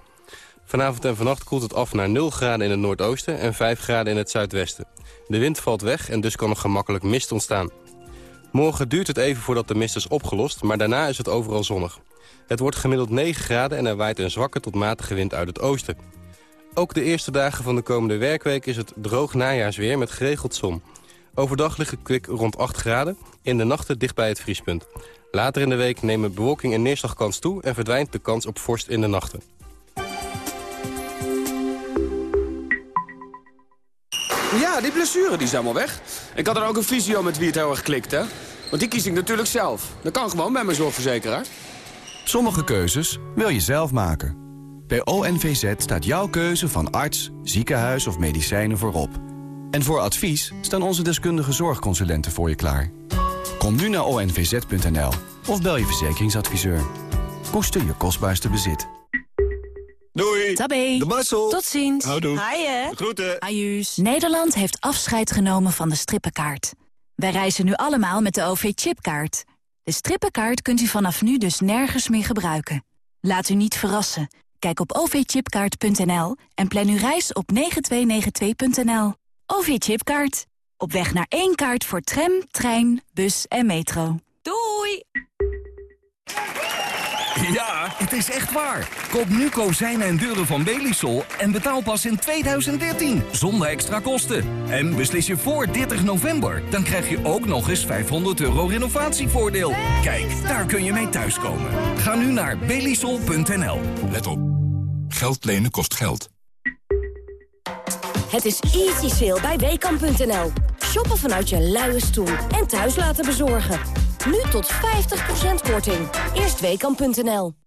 Vanavond en vannacht koelt het af naar 0 graden in het noordoosten... en 5 graden in het zuidwesten. De wind valt weg en dus kan er gemakkelijk mist ontstaan. Morgen duurt het even voordat de mist is opgelost, maar daarna is het overal zonnig. Het wordt gemiddeld 9 graden en er waait een zwakke tot matige wind uit het oosten. Ook de eerste dagen van de komende werkweek is het droog najaarsweer met geregeld zon. Overdag ligt het kwik rond 8 graden, in de nachten dicht bij het vriespunt. Later in de week nemen bewolking en neerslagkans toe... en verdwijnt de kans op vorst in de nachten. Ja, die blessure die is helemaal weg. Ik had er ook een visio met wie het heel erg klikt, hè? Want die kies ik natuurlijk zelf. Dat kan gewoon bij mijn zorgverzekeraar. Sommige keuzes wil je zelf maken. Bij ONVZ staat jouw keuze van arts, ziekenhuis of medicijnen voorop. En voor advies staan onze deskundige zorgconsulenten voor je klaar. Kom nu naar onvz.nl of bel je verzekeringsadviseur. Koester je kostbaarste bezit. Doei. Tabé. De Marcel. Tot ziens. Houdoe. Haaien. Groeten. Ajuus. Nederland heeft afscheid genomen van de strippenkaart. Wij reizen nu allemaal met de OV-chipkaart. De strippenkaart kunt u vanaf nu dus nergens meer gebruiken. Laat u niet verrassen. Kijk op ovchipkaart.nl en plan uw reis op 9292.nl. OV-chipkaart. Op weg naar één kaart voor tram, trein, bus en metro. Doei! Ja, het is echt waar. Koop nu kozijnen en deuren van Belisol en betaal pas in 2013. Zonder extra kosten. En beslis je voor 30 november. Dan krijg je ook nog eens 500 euro renovatievoordeel. Kijk, daar kun je mee thuiskomen. Ga nu naar belisol.nl. Let op. Geld lenen kost geld. Het is easy sale bij WKAM.nl. Shoppen vanuit je luie stoel en thuis laten bezorgen. Nu tot 50% korting. Eerst WKAM.nl.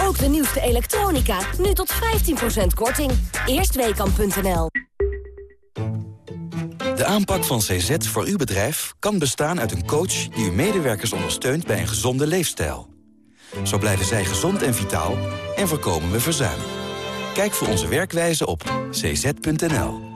Ook de nieuwste elektronica. Nu tot 15% korting. Eerstweekam.nl De aanpak van CZ voor uw bedrijf kan bestaan uit een coach... die uw medewerkers ondersteunt bij een gezonde leefstijl. Zo blijven zij gezond en vitaal en voorkomen we verzuim. Kijk voor onze werkwijze op cz.nl.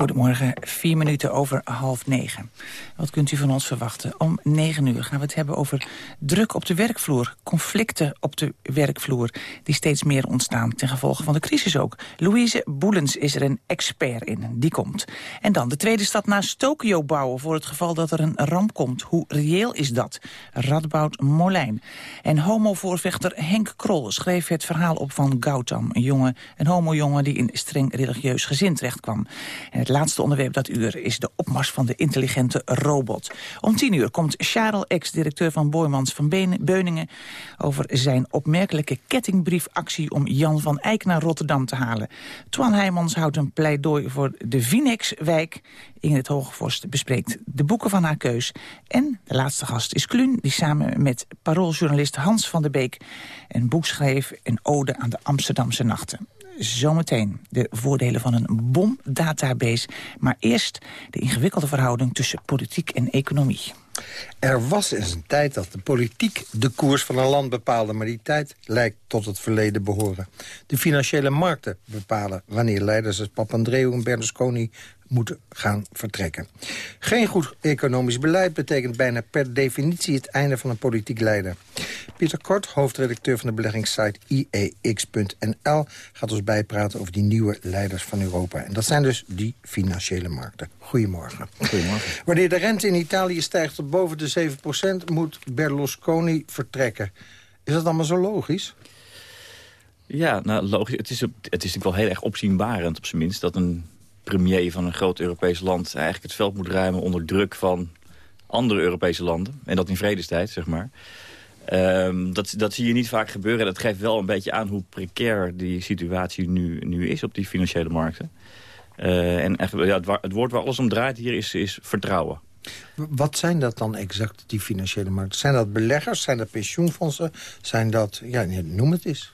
Goedemorgen, vier minuten over half negen. Wat kunt u van ons verwachten? Om negen uur gaan we het hebben over druk op de werkvloer. Conflicten op de werkvloer die steeds meer ontstaan ten gevolge van de crisis ook. Louise Boelens is er een expert in, die komt. En dan de tweede stad naast Tokio bouwen voor het geval dat er een ramp komt. Hoe reëel is dat? Radboud Molijn. En homovoorvechter Henk Krol schreef het verhaal op van Gautam. Een jongen, een homojongen die in streng religieus gezin terecht kwam. Het laatste onderwerp dat uur is de opmars van de intelligente robot. Om tien uur komt Charles Ex, directeur van Boymans van Beuningen... over zijn opmerkelijke kettingbriefactie om Jan van Eyck naar Rotterdam te halen. Twan Heijmans houdt een pleidooi voor de Vinex-wijk. Ingrid Hogevorst bespreekt de boeken van haar keus. En de laatste gast is Kluun, die samen met parooljournalist Hans van der Beek... een boek schreef, een ode aan de Amsterdamse nachten zometeen de voordelen van een bomdatabase. Maar eerst de ingewikkelde verhouding tussen politiek en economie. Er was eens een tijd dat de politiek de koers van een land bepaalde... maar die tijd lijkt tot het verleden behoren. De financiële markten bepalen wanneer leiders als Papandreou en Berlusconi moeten gaan vertrekken. Geen goed economisch beleid betekent bijna per definitie het einde van een politiek leider. Pieter Kort, hoofdredacteur van de beleggingssite IEX.nl... gaat ons bijpraten over die nieuwe leiders van Europa. En dat zijn dus die financiële markten. Goedemorgen. Goedemorgen. Wanneer de rente in Italië stijgt tot boven de 7%... moet Berlusconi vertrekken. Is dat allemaal zo logisch? Ja, nou, logisch. Het is, het is natuurlijk wel heel erg opzienbarend, op zijn minst... dat een premier van een groot Europees land eigenlijk het veld moet ruimen onder druk van andere Europese landen. En dat in vredestijd, zeg maar. Um, dat, dat zie je niet vaak gebeuren. Dat geeft wel een beetje aan hoe precair die situatie nu, nu is op die financiële markten. Uh, en echt, ja, het, het, woord waar alles om draait hier is, is vertrouwen. Wat zijn dat dan exact, die financiële markten? Zijn dat beleggers? Zijn dat pensioenfondsen? Zijn dat, ja, noem het eens.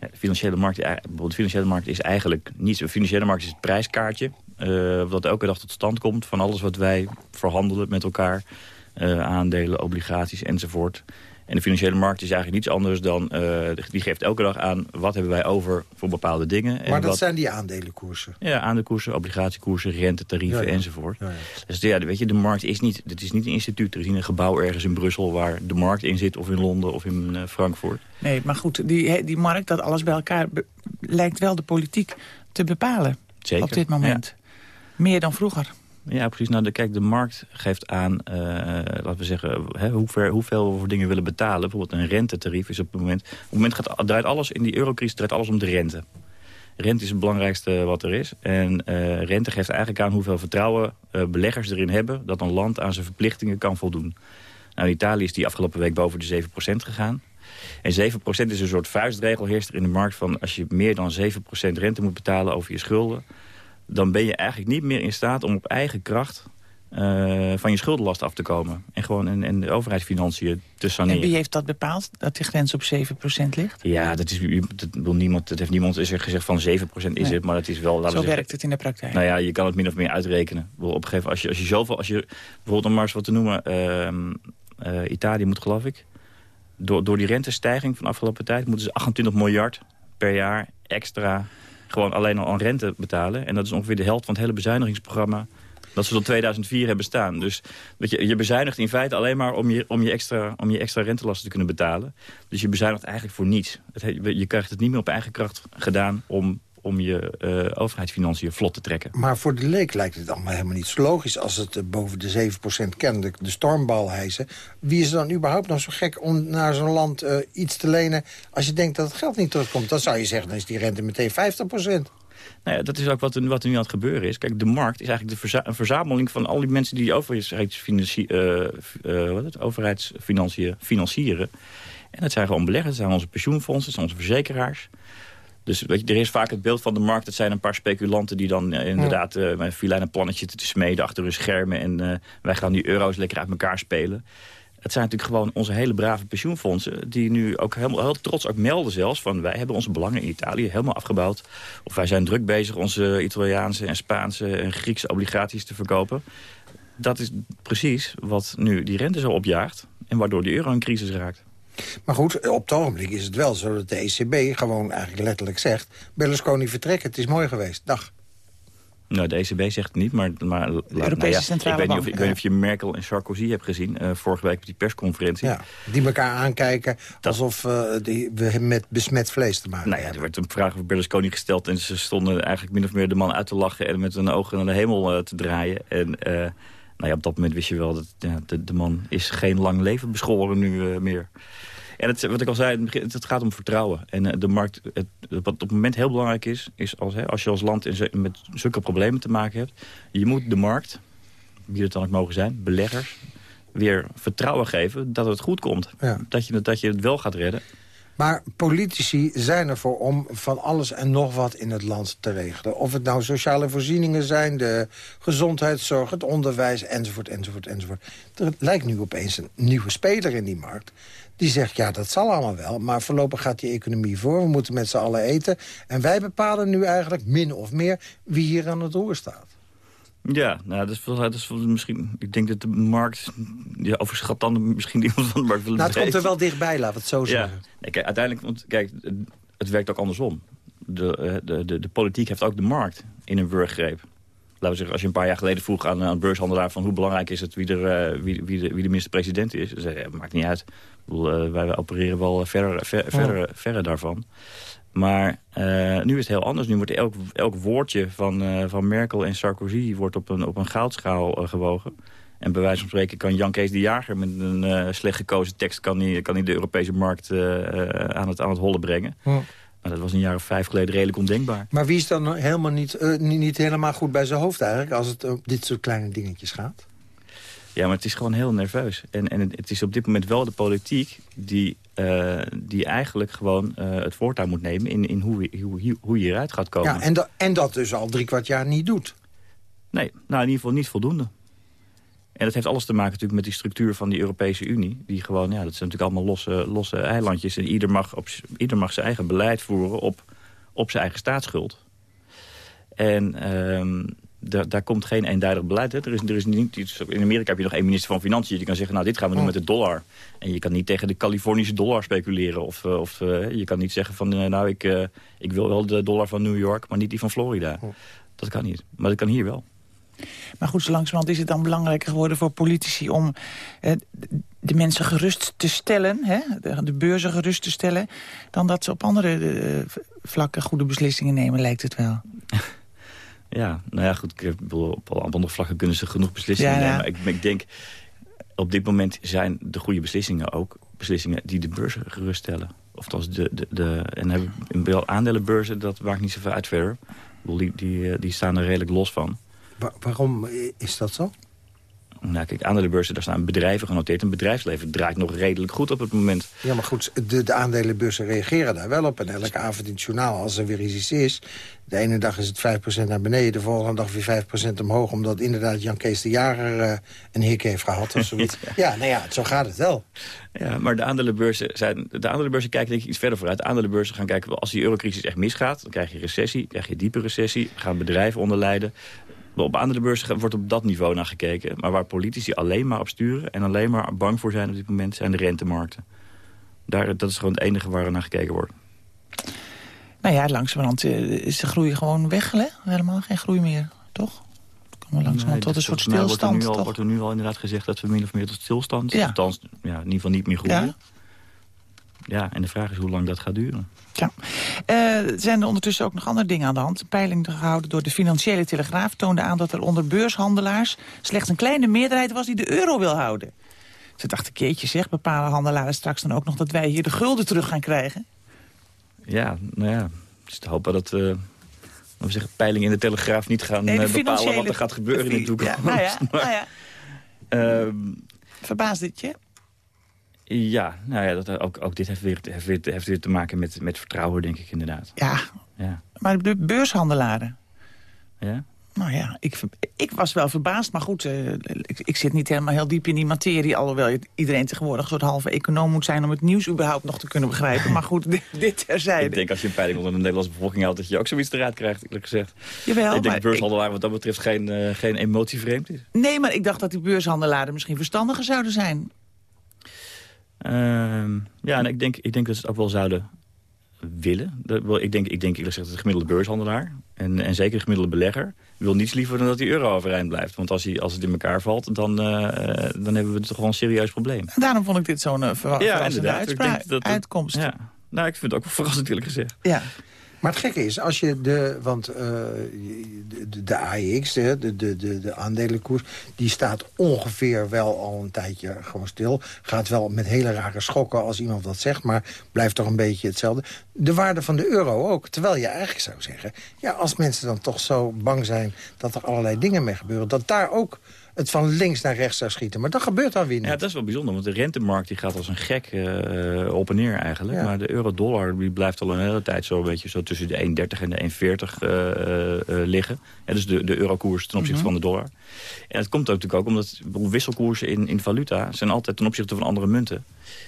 De, financiële markt, de financiële markt is eigenlijk niet... De financiële markt is het prijskaartje. Uh, wat elke dag tot stand komt van alles wat wij verhandelen met elkaar. Uh, aandelen, obligaties enzovoort. En de financiële markt is eigenlijk niets anders dan... Uh, die geeft elke dag aan wat hebben wij over voor bepaalde dingen. Maar en dat wat, zijn die aandelenkoersen? Ja, aandelenkoersen, obligatiekoersen, rentetarieven ja, ja. enzovoort. Ja, dus ja, weet je, de markt is niet, het is niet een instituut. Er is niet een gebouw ergens in Brussel waar de markt in zit... of in Londen of in uh, Frankfurt. Nee, maar goed, die, die markt, dat alles bij elkaar... lijkt wel de politiek te bepalen Zeker. op dit moment. Meer dan vroeger. Ja, precies. Nou, de, kijk, de markt geeft aan, uh, laten we zeggen, hè, hoeveel we voor dingen willen betalen. Bijvoorbeeld een rentetarief is op het moment... Op het moment gaat, draait alles, in die eurocrisis draait alles om de rente. Rente is het belangrijkste wat er is. En uh, rente geeft eigenlijk aan hoeveel vertrouwen uh, beleggers erin hebben... dat een land aan zijn verplichtingen kan voldoen. Nou, Italië is die afgelopen week boven de 7% gegaan. En 7% is een soort vuistregel heerst er in de markt van... als je meer dan 7% rente moet betalen over je schulden dan ben je eigenlijk niet meer in staat om op eigen kracht... Uh, van je schuldenlast af te komen. En gewoon in, in de overheidsfinanciën te saneren. En wie heeft dat bepaald, dat die grens op 7% ligt? Ja, dat, is, dat, wil niemand, dat heeft niemand is er gezegd van 7% is nee. het, maar dat is wel... Zo werkt het in de praktijk. Nou ja, je kan het min of meer uitrekenen. Op een gegeven als je, als je zoveel, als je bijvoorbeeld om maar eens wat te noemen... Uh, uh, Italië moet geloof ik, door, door die rentestijging van de afgelopen tijd... moeten ze 28 miljard per jaar extra gewoon alleen al aan rente betalen. En dat is ongeveer de helft van het hele bezuinigingsprogramma dat ze tot 2004 hebben staan. Dus weet je, je bezuinigt in feite alleen maar om je, om, je extra, om je extra rentelasten te kunnen betalen. Dus je bezuinigt eigenlijk voor niets. Het, je krijgt het niet meer op eigen kracht gedaan om om je uh, overheidsfinanciën vlot te trekken. Maar voor de leek lijkt het allemaal helemaal niet zo logisch... als het uh, boven de 7% kennelijk de stormbal hijsen. Wie is dan überhaupt nog zo gek om naar zo'n land uh, iets te lenen... als je denkt dat het geld niet terugkomt? Dan zou je zeggen, dan is die rente meteen 50%. Nou ja, dat is ook wat er, wat er nu aan het gebeuren is. Kijk, de markt is eigenlijk de verza een verzameling van al die mensen... die overheidsfinanciën overheidsfinanciën financieren. En dat zijn gewoon beleggers, dat zijn onze pensioenfondsen, dat zijn onze verzekeraars... Dus weet je, er is vaak het beeld van de markt. Dat zijn een paar speculanten die dan uh, inderdaad uh, met een plannetje te smeden achter hun schermen. En uh, wij gaan die euro's lekker uit elkaar spelen. Het zijn natuurlijk gewoon onze hele brave pensioenfondsen... die nu ook helemaal heel trots ook melden zelfs... van wij hebben onze belangen in Italië helemaal afgebouwd. Of wij zijn druk bezig onze Italiaanse en Spaanse en Griekse obligaties te verkopen. Dat is precies wat nu die rente zo opjaagt... en waardoor de euro in crisis raakt. Maar goed, op het ogenblik is het wel zo dat de ECB gewoon eigenlijk letterlijk zegt... Berlusconi vertrekken, het is mooi geweest, dag. Nou, de ECB zegt het niet, maar... maar de Europese nou ja, Centrale ik weet, of, ik weet niet of je Merkel en Sarkozy hebt gezien... Uh, vorige week op die persconferentie. Ja, die elkaar aankijken alsof uh, die, we met besmet vlees te maken nou ja, Er werd een vraag over Berlusconi gesteld... en ze stonden eigenlijk min of meer de man uit te lachen... en met hun ogen naar de hemel uh, te draaien. En nou ja, op dat moment wist je wel dat ja, de, de, man is geen lang leven beschoren nu meer En het, wat ik al zei, het, begin, het gaat om vertrouwen. En eh, de markt, het, wat op het moment heel belangrijk is... is als, hè, als je als land in, met zulke problemen te maken hebt... je moet de markt, wie het dan ook mogen zijn, beleggers... weer vertrouwen geven dat het goed komt. Dat, je, dat je het wel gaat redden. Maar politici zijn ervoor om van alles en nog wat in het land te regelen. Of het nou sociale voorzieningen zijn, de gezondheidszorg, het onderwijs, enzovoort, enzovoort, enzovoort. Er lijkt nu opeens een nieuwe speler in die markt. Die zegt, ja, dat zal allemaal wel, maar voorlopig gaat die economie voor. We moeten met z'n allen eten. En wij bepalen nu eigenlijk min of meer wie hier aan het roer staat. Ja, nou, dat is, dat is misschien... Ik denk dat de markt... Ja, overschat dan misschien iemand van de markt. Nou, het komt er wel dichtbij, laat het zo zeggen. Ja. Nee, kijk, uiteindelijk... Want, kijk, het werkt ook andersom. De, eh, de, de, de politiek heeft ook de markt in een wurggreep. Laten we zeggen, als je een paar jaar geleden vroeg aan, een beurshandelaar... van hoe belangrijk is het wie, er, uh, wie, wie, de, wie de minister-president is... Dan zei ja, maakt niet uit. Ik bedoel, uh, wij opereren wel verder, ver, verder, verder daarvan. Maar uh, nu is het heel anders. Nu wordt elk, elk woordje van, uh, van Merkel en Sarkozy wordt op een, op een goudschaal uh, gewogen. En bij wijze van spreken kan Jan Kees de Jager met een slecht gekozen tekst... kan hij, kan hij de Europese markt aan, het, aan het hollen brengen. Maar dat was een jaar of vijf geleden redelijk ondenkbaar. Maar wie is dan helemaal niet, niet helemaal goed bij zijn hoofd eigenlijk... als het om dit soort kleine dingetjes gaat? Ja, maar het is gewoon heel nerveus. En, en het is op dit moment wel de politiek die, uh, die eigenlijk gewoon uh, het voortouw moet nemen... in, in hoe, hoe, hoe je hieruit gaat komen. Ja, en, da en dat dus al drie kwart jaar niet doet. Nee, nou in ieder geval niet voldoende. En dat heeft alles te maken natuurlijk met die structuur van die Europese Unie. Die gewoon, ja, dat zijn natuurlijk allemaal losse, losse eilandjes. En ieder mag, op, ieder mag zijn eigen beleid voeren op, op zijn eigen staatsschuld. En... Uh, daar, komt geen eenduidig beleid. Hè. Er is, er is niet iets, in Amerika heb je nog één minister van Financiën... die kan zeggen, nou, dit gaan we doen met de dollar. En je kan niet tegen de Californische dollar speculeren. Of, eh, of uh, je kan niet zeggen van, uh, nou, ik, uh, ik wil wel de dollar van New York... maar niet die van Florida. Dat kan niet. Maar dat kan hier wel. Maar goed, zo langzamerhand is het dan belangrijker geworden voor politici... om de mensen gerust te stellen, hè, de, de, beurzen gerust te stellen... dan dat ze op andere vlakken goede beslissingen nemen, lijkt het wel. Ja, nou ja, goed. Ik bedoel, op andere vlakken kunnen ze genoeg beslissingen ja, ja. nemen. Ik, ik, denk, op dit moment zijn de goede beslissingen ook beslissingen die de beurzen geruststellen. Of de, de, de, en hebben in aandelenbeurzen, dat maakt niet zoveel uit verder. Die, die, die staan er redelijk los van. waarom is dat zo? Nou, kijk, aandelenbeurzen, daar staan bedrijven genoteerd. En bedrijfsleven draait nog redelijk goed op het moment. Ja, maar goed, de, de aandelenbeurzen reageren daar wel op. En elke avond in het journaal, als er weer iets is... de ene dag is het 5% naar beneden, de volgende dag weer 5% omhoog... omdat inderdaad Jan Kees de Jager uh, een hik heeft gehad of zoiets. ja. ja, nou ja, zo gaat het wel. Ja, maar de aandelenbeurzen, zijn, de aandelenbeurzen kijken denk ik iets verder vooruit. De aandelenbeurzen gaan kijken, als die eurocrisis echt misgaat... dan krijg je recessie, krijg je diepe recessie, gaan bedrijven onderlijden op andere beurzen wordt op dat niveau naar gekeken. Maar waar politici alleen maar op sturen... en alleen maar bang voor zijn op dit moment... zijn de rentemarkten. Daar, dat is gewoon het enige waar naar gekeken wordt. Nou ja, langzamerhand eh, is de groei gewoon weg. Helemaal geen groei meer, toch? Komen we langzamerhand tot een soort stilstand, wordt er, nu al, wordt er nu al inderdaad gezegd dat we min of meer tot stilstand... Ja. Althans, ja, in ieder geval niet meer groeien. Ja. ja, en de vraag is hoe lang dat gaat duren. Ja. Uh, zijn er ondertussen ook nog andere dingen aan de hand. Een peiling gehouden door de Financiële Telegraaf toonde aan dat er onder beurshandelaars slechts een kleine meerderheid was die de euro wil houden. Ze dachten, keertje zeg, bepalen handelaren straks dan ook nog dat wij hier de gulden terug gaan krijgen? Ja, nou ja, het is te hopen dat uh, we zeggen, peilingen in de Telegraaf niet gaan nee, uh, bepalen wat er gaat gebeuren in de toekomst. Ja, nou ja, nou ja. uh, Verbaast dit je? Ja, nou ja, dat, ook, ook dit heeft weer, heeft, weer, heeft weer te maken met, met vertrouwen, denk ik inderdaad. Ja, ja. maar de beurshandelaren... Ja? Nou ja, ik, ik was wel verbaasd, maar goed, uh, ik, ik, zit niet helemaal heel diep in die materie... alhoewel iedereen tegenwoordig een soort halve econoom moet zijn... om het nieuws überhaupt nog te kunnen begrijpen. Maar goed, dit, dit terzijde. Ik denk als je een peiling onder de Nederlandse bevolking houdt... dat je ook zoiets eruit krijgt, eerlijk gezegd. Jawel, ik denk dat beurshandelaar wat dat betreft geen, uh, geen emotievreemd is. Nee, maar ik dacht dat die beurshandelaren misschien verstandiger zouden zijn. Uh, ja, en ik denk, ik denk dat ze het ook wel zouden willen. ik denk, ik denk gezegd, de gemiddelde beurshandelaar... En, en zeker de gemiddelde belegger... wil niets liever dan dat die euro overeind blijft. Want als, hij, als het in elkaar valt, dan, uh, dan hebben we toch wel een serieus probleem. En daarom vond ik dit zo'n uh, ver ja, verrassende uitspraak, dat, uitkomst. Ja. Nou, ik vind het ook wel verrassend, eerlijk gezegd. Ja. Maar het gekke is, als je de... Want uh, de, de AEX, de, de, de, de aandelenkoers... die staat ongeveer wel al een tijdje gewoon stil. Gaat wel met hele rare schokken als iemand dat zegt... maar blijft toch een beetje hetzelfde. De waarde van de euro ook. Terwijl je eigenlijk zou zeggen... ja, als mensen dan toch zo bang zijn dat er allerlei dingen mee gebeuren... dat daar ook het van links naar rechts zou schieten. Maar dat gebeurt dan weer niet. Ja, dat is wel bijzonder, want de rentemarkt die gaat als een gek uh, op en neer eigenlijk. Maar de euro-dollar die blijft al een hele tijd zo, een beetje zo tussen de 1,30 en de 1,40 uh, uh, liggen. Ja, dus de, de eurokoers ten opzichte mhm. van de dollar. En dat komt ook natuurlijk ook omdat wisselkoersen in, in valuta... zijn altijd ten opzichte van andere munten.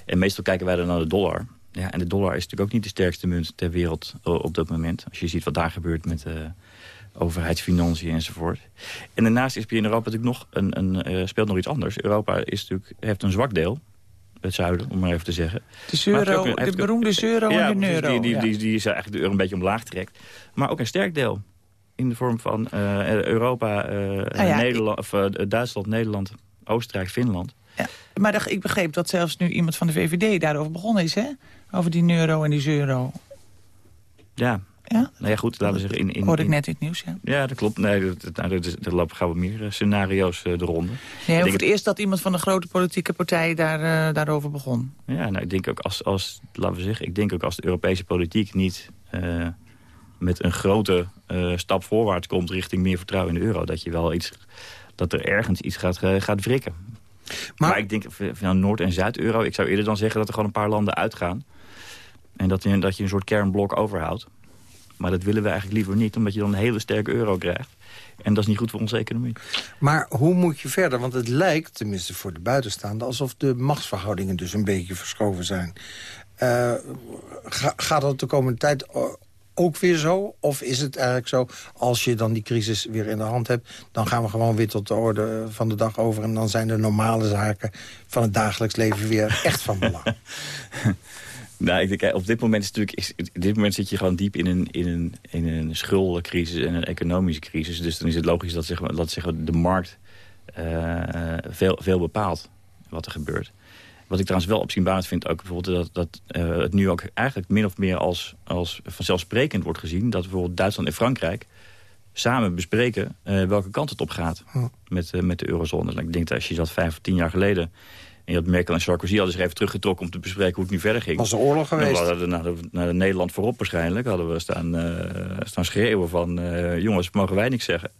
En meestal kijken wij dan naar de dollar. Ja, en de dollar is natuurlijk ook niet de sterkste munt ter wereld op dat moment. Als je ziet wat daar gebeurt met overheidsfinanciën enzovoort. En daarnaast is in Europa natuurlijk nog een, een, uh, speelt nog iets anders. Europa is natuurlijk, heeft een zwak deel. Het zuiden, om maar even te zeggen. De, euro, de beroemde euro en de euro. Die, die, die, die, is eigenlijk de euro een beetje omlaag trekt. Maar ook een sterk deel. In de vorm van uh, Europa, uh, ja, Nederland, of, Duitsland, Nederland, Oostenrijk, Finland. Ja, maar ik begreep dat zelfs nu iemand van de VVD daarover begonnen is, hè? Over die euro en die euro. Ja, ja? Nou ja, goed, laten we zeggen... In, in, Hoorde ik net in het nieuws, ja. Ja, dat klopt. Nee, er lopen gauw meer eh, scenario's uh, de ronde. Nee, voor het eerst dat iemand van de grote politieke partij daar, uh, daarover begon. Ja, nou, ik denk ook als, als, laten we zeggen, ik denk ook als de Europese politiek niet uh, met een grote stap voorwaarts komt richting meer vertrouwen in de euro, dat je wel iets, dat er ergens iets gaat, gaat wrikken. Maar, maar ik denk van Noord- en Zuid-euro, ik zou eerder dan zeggen dat er gewoon een paar landen uitgaan. En dat je, dat je een soort kernblok overhoudt. Maar dat willen we eigenlijk liever niet, omdat je dan een hele sterke euro krijgt. En dat is niet goed voor onze economie. Maar hoe moet je verder? Want het lijkt, tenminste voor de buitenstaande... alsof de machtsverhoudingen dus een beetje verschoven zijn. Uh, gaat dat de komende tijd ook weer zo? Of is het eigenlijk zo, als je dan die crisis weer in de hand hebt... dan gaan we gewoon weer tot de orde van de dag over... en dan zijn de normale zaken van het dagelijks leven weer echt van belang? Nou, ik denk, eh, op dit moment, is natuurlijk, is, op dit moment zit je gewoon diep in een, in, een, in een schuldencrisis en een economische crisis. Dus dan is het logisch dat, zeg maar, dat zeg maar, de markt uh, veel, veel bepaalt wat er gebeurt. Wat ik trouwens wel opzienbarend vind, ook bijvoorbeeld dat, dat uh, het nu ook eigenlijk min of meer als, als vanzelfsprekend wordt gezien. Dat bijvoorbeeld Duitsland en Frankrijk samen bespreken uh, welke kant het op gaat met, met de eurozone. Dus ik denk dat als je dat vijf of tien jaar geleden en je had Merkel en Sarkozy hadden zich even teruggetrokken om te bespreken hoe het nu verder ging. Was er oorlog geweest? We naar, de, naar de Nederland voorop waarschijnlijk hadden we staan, uh, staan schreeuwen van... Uh, jongens, mogen wij niks zeggen.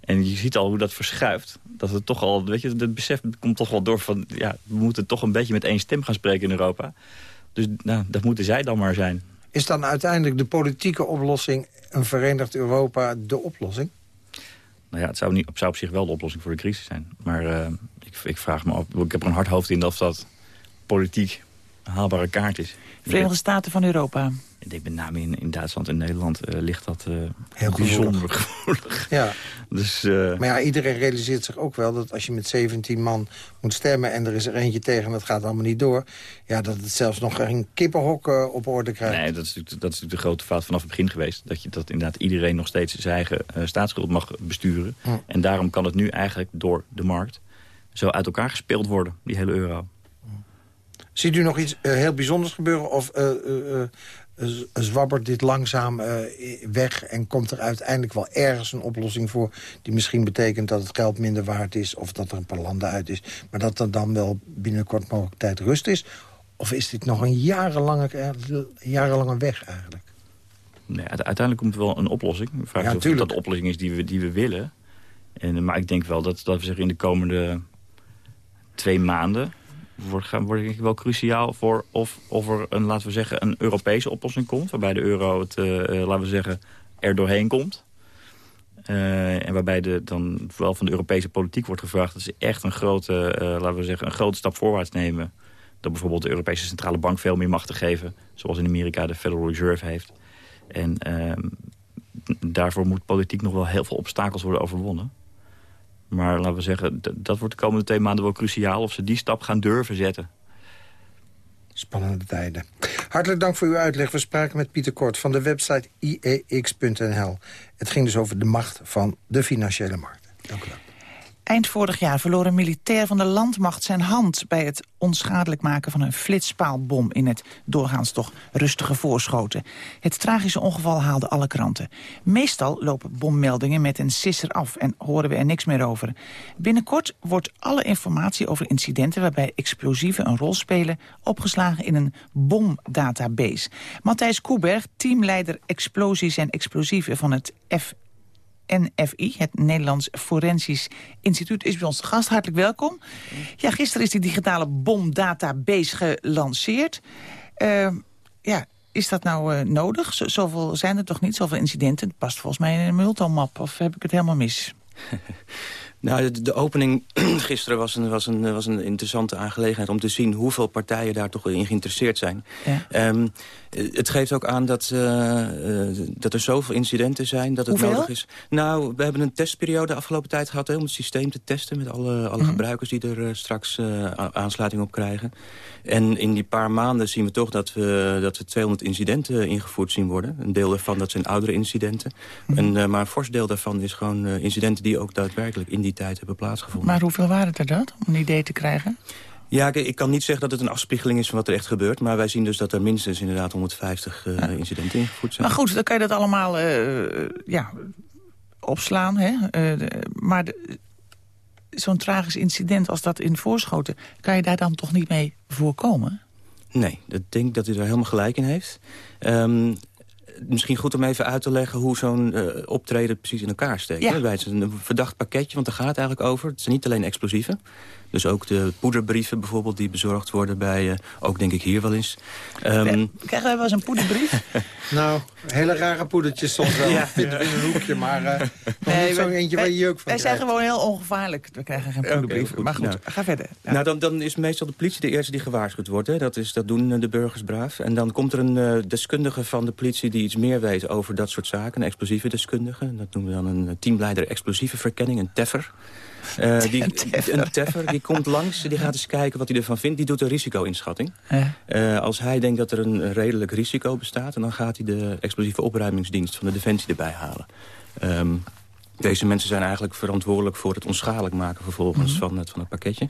En je ziet al hoe dat verschuift. Dat het toch al, weet je, het besef komt toch wel door van... ja, we moeten toch een beetje met één stem gaan spreken in Europa. Dus nou, dat moeten zij dan maar zijn. Is dan uiteindelijk de politieke oplossing... een verenigd Europa de oplossing? Nou ja, het zou, niet, zou op zich wel de oplossing voor de crisis zijn. Maar uh, ik, ik, vraag me af, ik heb er een hard hoofd in of dat politiek een haalbare kaart is. Verenigde Staten van Europa. Ik denk met name in, in Duitsland en Nederland uh, ligt dat uh, Heel bijzonder gevoelig. Ja. Dus, uh... Maar ja, iedereen realiseert zich ook wel dat als je met 17 man moet stemmen... en er is er eentje tegen en het gaat allemaal niet door... ja, dat het zelfs nog een kippenhok op orde krijgt. Nee, dat is, natuurlijk, dat is natuurlijk de grote fout vanaf het begin geweest. Dat, je, dat inderdaad iedereen nog steeds zijn eigen staatsschuld mag besturen. En daarom kan het nu eigenlijk door de markt zo uit elkaar gespeeld worden, die hele euro. Ziet u nog iets heel bijzonders gebeuren? Of zwabbert dit langzaam weg... en komt er uiteindelijk wel ergens een oplossing voor... die misschien betekent dat het geld minder waard is... of dat er een paar landen uit is. Maar dat er dan wel binnenkort mogelijk tijd rust is? Of is dit nog een jarenlange, eh, jarenlange weg eigenlijk? Nee, uiteindelijk komt er wel een oplossing. De vraag ja, of dat de oplossing is die we, die we willen. En, maar ik denk wel dat, dat we zeggen in de komende twee maanden wordt, wordt denk ik wel cruciaal voor of, of er een, laten we zeggen, een Europese oplossing komt. Waarbij de euro het, uh, laten we zeggen, er doorheen komt. Uh, en waarbij de, dan vooral van de Europese politiek wordt gevraagd... dat ze echt een grote, laten we zeggen, een grote stap voorwaarts nemen. Dat bijvoorbeeld de Europese Centrale Bank veel meer macht te geven. Zoals in Amerika de Federal Reserve heeft. En ehm, daarvoor moet politiek nog wel heel veel obstakels worden overwonnen. Maar laten we zeggen, dat wordt de komende twee maanden wel cruciaal... of ze die stap gaan durven zetten. Spannende tijden. Hartelijk dank voor uw uitleg. We spraken met Pieter Kort van de website iex.nl. Het ging dus over de macht van de financiële markten. Dank u wel. Eind vorig jaar verloor een militair van de landmacht zijn hand... bij het onschadelijk maken van een flitspaalbom... in het doorgaans toch rustige voorschoten. Het tragische ongeval haalde alle kranten. Meestal lopen bommeldingen met een sisser af... en horen we er niks meer over. Binnenkort wordt alle informatie over incidenten... waarbij explosieven een rol spelen... opgeslagen in een bomdatabase. Matthijs Koeberg, teamleider explosies en explosieven van het F NFI, het Nederlands Forensisch Instituut, is bij ons gast. Hartelijk welkom. Ja, gisteren is die digitale bomdatabase gelanceerd. Uh, ja, is dat nou uh, nodig? zoveel zijn er toch niet, zoveel incidenten? Het past volgens mij in een multomap, of heb ik het helemaal mis? Nou, de, de, opening gisteren was een, was, een, was een interessante aangelegenheid... om te zien hoeveel partijen daar toch in geïnteresseerd zijn. Ja. Um, het geeft ook aan dat, uh, dat er zoveel incidenten zijn dat het hoeveel? nodig is. Nou, we hebben een testperiode de afgelopen tijd gehad... Hè, om het systeem te testen met alle, alle mm. gebruikers die er uh, straks aansluiting op krijgen. En in die paar maanden zien we toch dat we, dat we 200 incidenten ingevoerd zien worden. Een deel daarvan dat zijn oudere incidenten. Mm. En, maar een fors deel daarvan is gewoon incidenten die ook daadwerkelijk in die tijd hebben plaatsgevonden. Maar hoeveel waren het er dat, om een idee te krijgen? Ja, ik kan niet zeggen dat het een afspiegeling is van wat er echt gebeurt. Maar wij zien dus dat er minstens inderdaad 150 uh, ja. incidenten ingevoerd zijn. Maar goed, dan kan je dat allemaal ja, opslaan. Hè? Uh, de, maar zo'n tragisch incident als dat in Voorschoten... kan je daar dan toch niet mee voorkomen? Nee, ik denk dat u daar helemaal gelijk in heeft. Um, misschien goed om even uit te leggen hoe zo'n uh, optreden precies in elkaar steekt. Ja. Bij een verdacht pakketje, want daar gaat het eigenlijk over. Het zijn niet alleen explosieven. Dus ook de poederbrieven bijvoorbeeld die bezorgd worden bij, uh, ook denk ik hier wel eens. Um, Krijgen wij wel eens een poederbrief? nou, hele rare poedertjes soms wel. ja. in een hoekje, maar uh, nee, zo'n eentje waar je ook van Wij zijn gewoon heel ongevaarlijk. We krijgen geen poederbrief. Okay, goed. Maar goed, nou, ga verder. Ja. Nou, dan, dan is meestal de politie de eerste die gewaarschuwd wordt. Hè. Dat, is, dat doen de burgers braaf. En dan komt er een uh, deskundige van de politie die iets meer weet over dat soort zaken. Een explosieve deskundige. Dat noemen we dan een teamleider explosieve verkenning, een teffer. Uh, die, een, teffer. Die komt langs, die gaat eens kijken wat hij ervan vindt. Die doet een risico-inschatting. Uh, als hij denkt dat er een redelijk risico bestaat... dan gaat hij de explosieve opruimingsdienst van de Defensie erbij halen. Um, deze mensen zijn eigenlijk verantwoordelijk voor het onschadelijk maken... vervolgens mm -hmm. van, het, van het pakketje.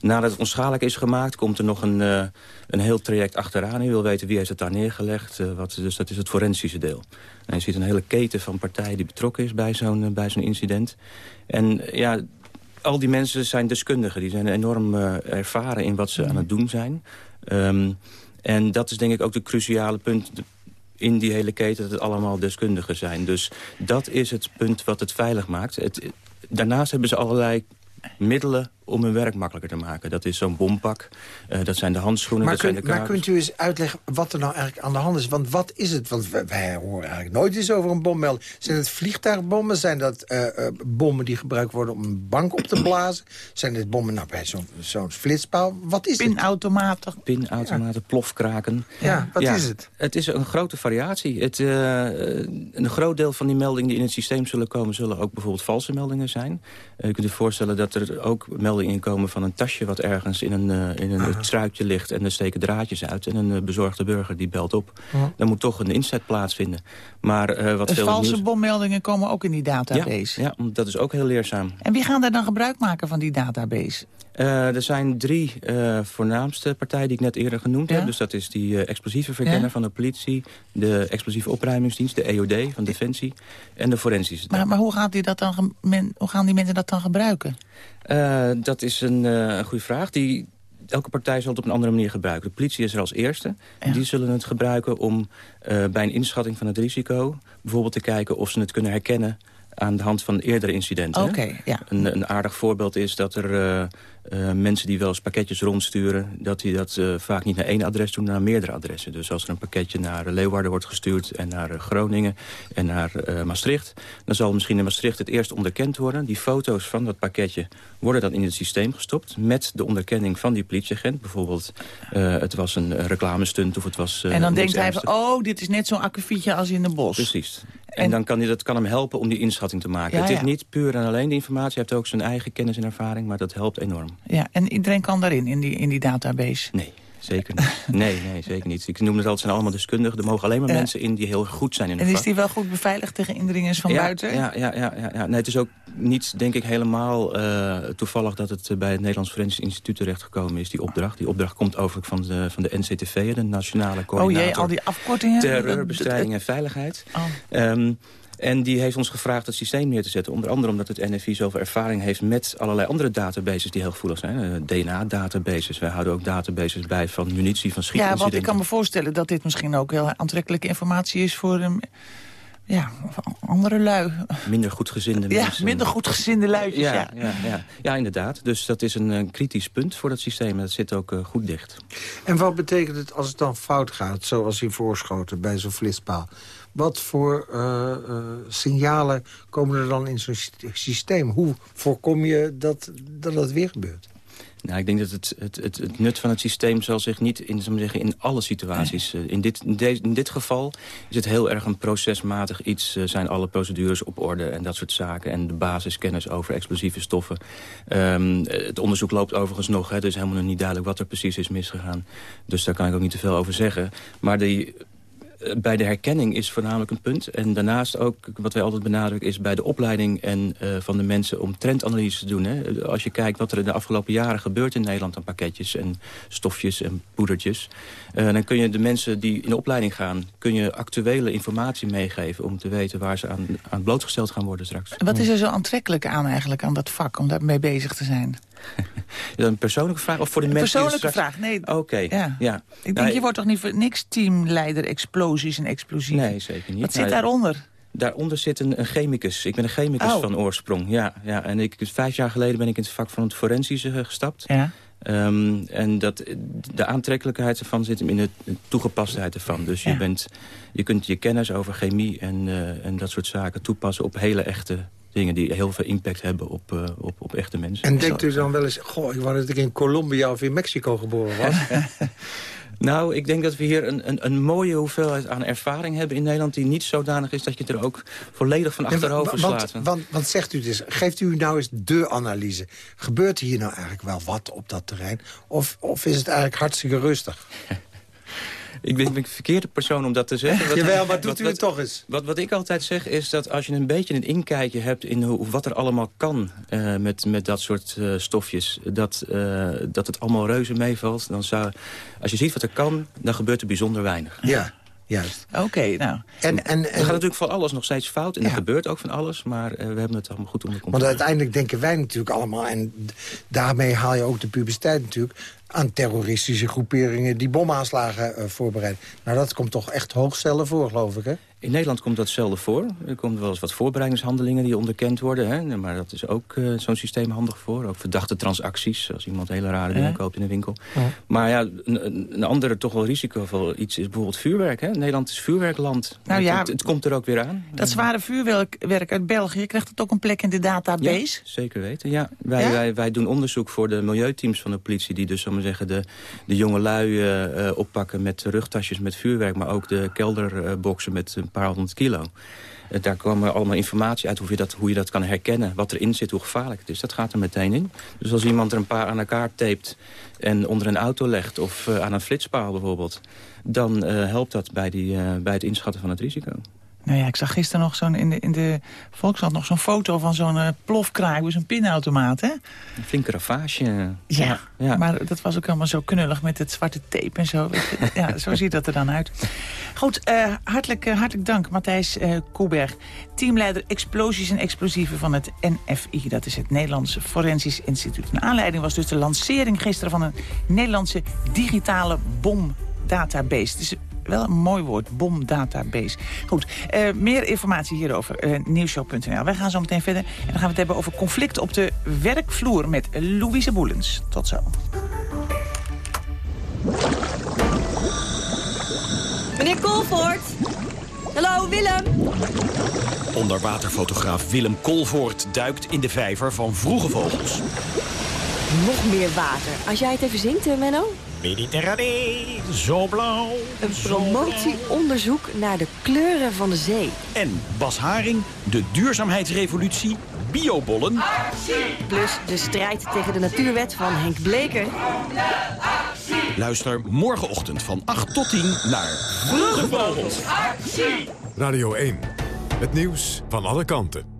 Nadat het onschadelijk is gemaakt, komt er nog een, uh, een heel traject achteraan. Je wil weten wie heeft het daar neergelegd. Uh, wat, dus dat is het forensische deel. En je ziet een hele keten van partijen die betrokken is bij zo'n uh, bij zo'n incident. En ja, al die mensen zijn deskundigen. Die zijn enorm uh, ervaren in wat ze aan het doen zijn. Um, en dat is denk ik ook de cruciale punt in die hele keten... dat het allemaal deskundigen zijn. Dus dat is het punt wat het veilig maakt. Het, daarnaast hebben ze allerlei middelen om hun werk makkelijker te maken. Dat is zo'n bompak, uh, dat zijn de handschoenen, maar dat kun, zijn de Maar kunt u eens uitleggen wat er nou eigenlijk aan de hand is? Want wat is het? Want wij, wij horen eigenlijk nooit eens over een bommelding. Zijn het vliegtuigbommen? Zijn dat uh, uh, bommen die gebruikt worden om een bank op te blazen? Zijn het bommen nou, bij zo'n zo flitspaal? Wat is Pinautomaten. het? Pinautomaten, ja. plofkraken. Ja, wat ja, is het? Het is een grote variatie. Het, een groot deel van die meldingen die in het systeem zullen komen... zullen ook bijvoorbeeld valse meldingen zijn. je kunt je voorstellen dat er ook meldingen inkomen van een tasje wat ergens in een, uh, in een struikje ligt... en er steken draadjes uit en een uh, bezorgde burger die belt op. Dan moet toch een inzet plaatsvinden. Maar, uh, wat dus veel valse nieuws... bommeldingen komen ook in die database? Ja, ja, dat is ook heel leerzaam. En wie gaan daar dan gebruik maken van die database? Uh, er zijn drie uh, voornaamste partijen die ik net eerder genoemd ja? heb. Dus dat is die uh, explosieve verkenner ja? van de politie... de explosieve opruimingsdienst, de EOD van Defensie... en de forensische. Maar, maar hoe, gaat die dat dan, men, hoe gaan die mensen dat dan gebruiken? dat is een, goede vraag. Die, elke partij zal het op een andere manier gebruiken. De politie is er als eerste. Ja. Die zullen het gebruiken om bij een inschatting van het risico... bijvoorbeeld te kijken of ze het kunnen herkennen aan de hand van eerdere incidenten. Okay, ja. een, een, aardig voorbeeld is dat er uh, uh, mensen die wel eens pakketjes rondsturen... dat die dat uh, vaak niet naar één adres doen, maar naar meerdere adressen. Dus als er een pakketje naar Leeuwarden wordt gestuurd... en naar Groningen en naar Maastricht... dan zal misschien in Maastricht het eerst onderkend worden. Die foto's van dat pakketje worden dan in het systeem gestopt... met de onderkenning van die politieagent. Bijvoorbeeld, het was een reclamestunt of het was... en dan denkt hij van, oh, dit is net zo'n akkefietje als in de bos. Precies. En, en dan kan hij, dat kan hem helpen om die inschatting te maken. Ja, het is ja. niet puur en alleen de informatie. Hij heeft ook zijn eigen kennis en ervaring, maar dat helpt enorm. Ja, en iedereen kan daarin, in die, in die database? Nee. zeker niet. Nee, nee, zeker niet. Ik noem het altijd, het zijn allemaal deskundigen. Er mogen alleen maar Ja. mensen in die heel goed zijn in de En is die wel goed beveiligd tegen indringers van ja, buiten? Ja, ja, ja, ja, ja. Nee, het is ook niet, denk ik, helemaal eh, toevallig... dat het eh, bij het Nederlands Forensisch Instituut terechtgekomen is, die opdracht. Die opdracht komt overigens van de, van de NCTV, de Nationale Oh Coördinator... jee, al die afkortingen. Terreur, bestrijding en veiligheid. Oh. Ehm, en die heeft ons gevraagd het systeem neer te zetten. Onder andere omdat het NFI zoveel ervaring heeft met allerlei andere databases die heel gevoelig zijn. Eh, DNA-databases. Wij houden ook databases bij van munitie, van Ja, schietincidenten. want ik kan me voorstellen dat dit misschien ook heel aantrekkelijke informatie is voor um, ja, voor andere lui. Minder goedgezinde Ja, mensen. minder goedgezinde luidjes, ja. Ja, ja, ja. ja, inderdaad. Dus dat is een, eh, kritisch punt voor dat systeem. En dat zit ook eh, goed dicht. En wat betekent het als het dan fout gaat, zoals hier voorschoten bij zo'n flitspaal? Wat voor eh, eh, signalen komen er dan in zo'n sy- systeem? Hoe voorkom je dat dat weer gebeurt? Nou, ik denk dat het, het, het, het nut van het systeem zal zich niet in, zal zeggen, in alle situaties... eh, in, dit, in, in dit geval is het heel erg een procesmatig iets. zijn alle procedures op orde en dat soort zaken. En de basiskennis over explosieve stoffen. Ehm, eh, het onderzoek loopt overigens nog. Hè, het is helemaal nog niet duidelijk wat er precies is misgegaan. Dus daar kan ik ook niet te veel over zeggen. Maar die bij de herkenning is voornamelijk een punt. En daarnaast ook, wat wij altijd benadrukken... is bij de opleiding en, eh, van de mensen om trendanalyse te doen. Hè. Als je kijkt wat er de afgelopen jaren gebeurt in Nederland... aan pakketjes en stofjes en poedertjes... eh, dan kun je de mensen die in de opleiding gaan... kun je actuele informatie meegeven... om te weten waar ze aan, aan blootgesteld gaan worden straks. Wat is er zo aantrekkelijk aan eigenlijk aan dat vak, om daarmee bezig te zijn? Is dat een persoonlijke vraag of voor de mensen... persoonlijke er straks- vraag, nee. Oké, Ja. ja. Ik denk, Nou, je wordt toch niet voor niks teamleider explosies en explosieven? Nee, zeker niet. Wat zit Nou, daaronder? Daaronder zit een, een chemicus. Ik ben een chemicus Oh. van oorsprong. Ja, ja. En ik, vijf jaar geleden ben ik in het vak van het forensische eh, gestapt. Ja. Ehm, en dat, de aantrekkelijkheid ervan zit hem in de toegepastheid ervan. Dus je, Ja. bent, je kunt je kennis over chemie en, eh, en dat soort zaken toepassen op hele echte dingen... die heel veel impact hebben op, eh, op, op echte mensen. En denkt u dan wel eens, goh, ik wou dat ik in Colombia of in Mexico geboren was? Nou, ik denk dat we hier een, een, een mooie hoeveelheid aan ervaring hebben in Nederland... die niet zodanig is dat je het er ook volledig van achterover want, slaat. want, want zegt u dus, geeft u nou eens de analyse. Gebeurt hier nou eigenlijk wel wat op dat terrein? Of, of is het eigenlijk hartstikke rustig? Ik ben, de verkeerde persoon om dat te zeggen. Jawel, maar doet u het toch eens? Wat, wat ik altijd zeg is dat als je een beetje een inkijkje hebt... in hoe, wat er allemaal kan eh, met, met dat soort eh, stofjes... Dat, eh, dat het allemaal reuze meevalt... dan zou, als je ziet wat er kan, dan gebeurt er bijzonder weinig. Ja, juist. Oké, nou. En, en, Er gaat natuurlijk van alles nog steeds fout. En Ja. er gebeurt ook van alles. Maar we hebben het allemaal goed onder controle. Want uiteindelijk denken wij natuurlijk allemaal... en daarmee haal je ook de publiciteit natuurlijk... aan terroristische groeperingen die bomaanslagen eh, voorbereiden. Nou, dat komt toch echt hoogstellen voor, geloof ik, hè? In Nederland komt dat zelden voor. Er komt wel eens wat voorbereidingshandelingen die onderkend worden. Hè? Maar dat is ook eh, zo'n systeem handig voor. Ook verdachte transacties, als iemand hele rare dingen koopt in een winkel. Ja. Maar ja, een, andere toch wel risicovol iets is bijvoorbeeld vuurwerk. Hè? Nederland is vuurwerkland. Nou het, ja, het, het komt er ook weer aan. Dat zware vuurwerk werk uit België, krijgt het ook een plek in de database? Ja, zeker weten. Ja, wij, Ja? Wij, wij doen onderzoek voor de milieuteams van de politie... die dus, de, de jonge lui eh, eh, oppakken met rugtasjes met vuurwerk... maar ook de kelderboxen met een paar honderd kilo. Eh, daar komen allemaal informatie uit hoe je, dat, hoe je dat kan herkennen. Wat erin zit, hoe gevaarlijk het is. Dat gaat er meteen in. Dus als iemand er een paar aan elkaar tapet en onder een auto legt... of aan een flitspaal bijvoorbeeld... dan helpt dat bij, die, bij het inschatten van het risico. Nou ja, ik zag gisteren nog zo'n in de, in de Volkskrant nog zo'n foto van zo'n eh, plofkraai, dus een pinautomaat, hè? Een flinke ravage. Ja, ja. maar dat was ook allemaal zo knullig met het zwarte tape en zo. ja, zo ziet dat er dan uit. Goed, eh, hartelijk, eh, hartelijk dank Matthijs eh Koeberg. Teamleider explosies en explosieven van het NFI. Dat is het Nederlands Forensisch Instituut. Een aanleiding was dus de lancering gisteren van een Nederlandse digitale bomdatabase. Is wel een mooi woord, bomdatabase. Goed, eh, meer informatie hierover, eh, nieuwshow.nl. Wij gaan zo meteen verder en dan gaan we het hebben over conflict op de werkvloer met Louise Boelens. Tot zo. Meneer Kolvoort. Hallo, Willem. Onderwaterfotograaf Willem Kolvoort duikt in de vijver van vroege vogels. Nog meer water. Als jij het even zingt, Menno. Mediterranee, zo blauw. Een promotieonderzoek naar de kleuren van de zee. En Bas Haring, de duurzaamheidsrevolutie, biobollen. Plus de strijd tegen de natuurwet van Henk Bleker. Luister morgenochtend van 8 tot 10 naar Vroege Vogels. Radio 1. Het nieuws van alle kanten.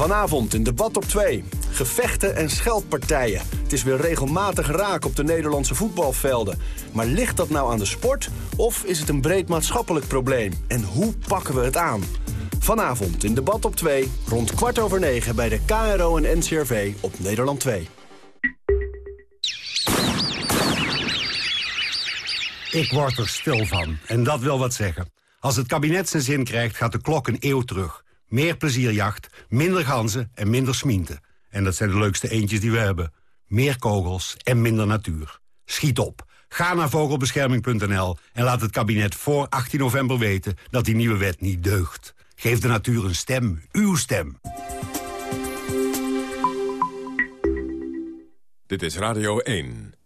Vanavond in debat op 2. Gevechten en scheldpartijen. Het is weer regelmatig raak op de Nederlandse voetbalvelden. Maar ligt dat nou aan de sport of is het een breed maatschappelijk probleem? En hoe pakken we het aan? Vanavond in debat op 2, rond kwart over 9 bij de KRO en NCRV op Nederland 2. Ik word er stil van. En dat wil wat zeggen. Als het kabinet zijn zin krijgt, gaat de klok een eeuw terug. Meer plezierjacht, minder ganzen en minder smienten. En dat zijn de leukste eentjes die we hebben. Meer kogels en minder natuur. Schiet op. Ga naar vogelbescherming.nl en laat het kabinet voor 18 november weten dat die nieuwe wet niet deugt. Geef de natuur een stem, uw stem. Dit is Radio 1.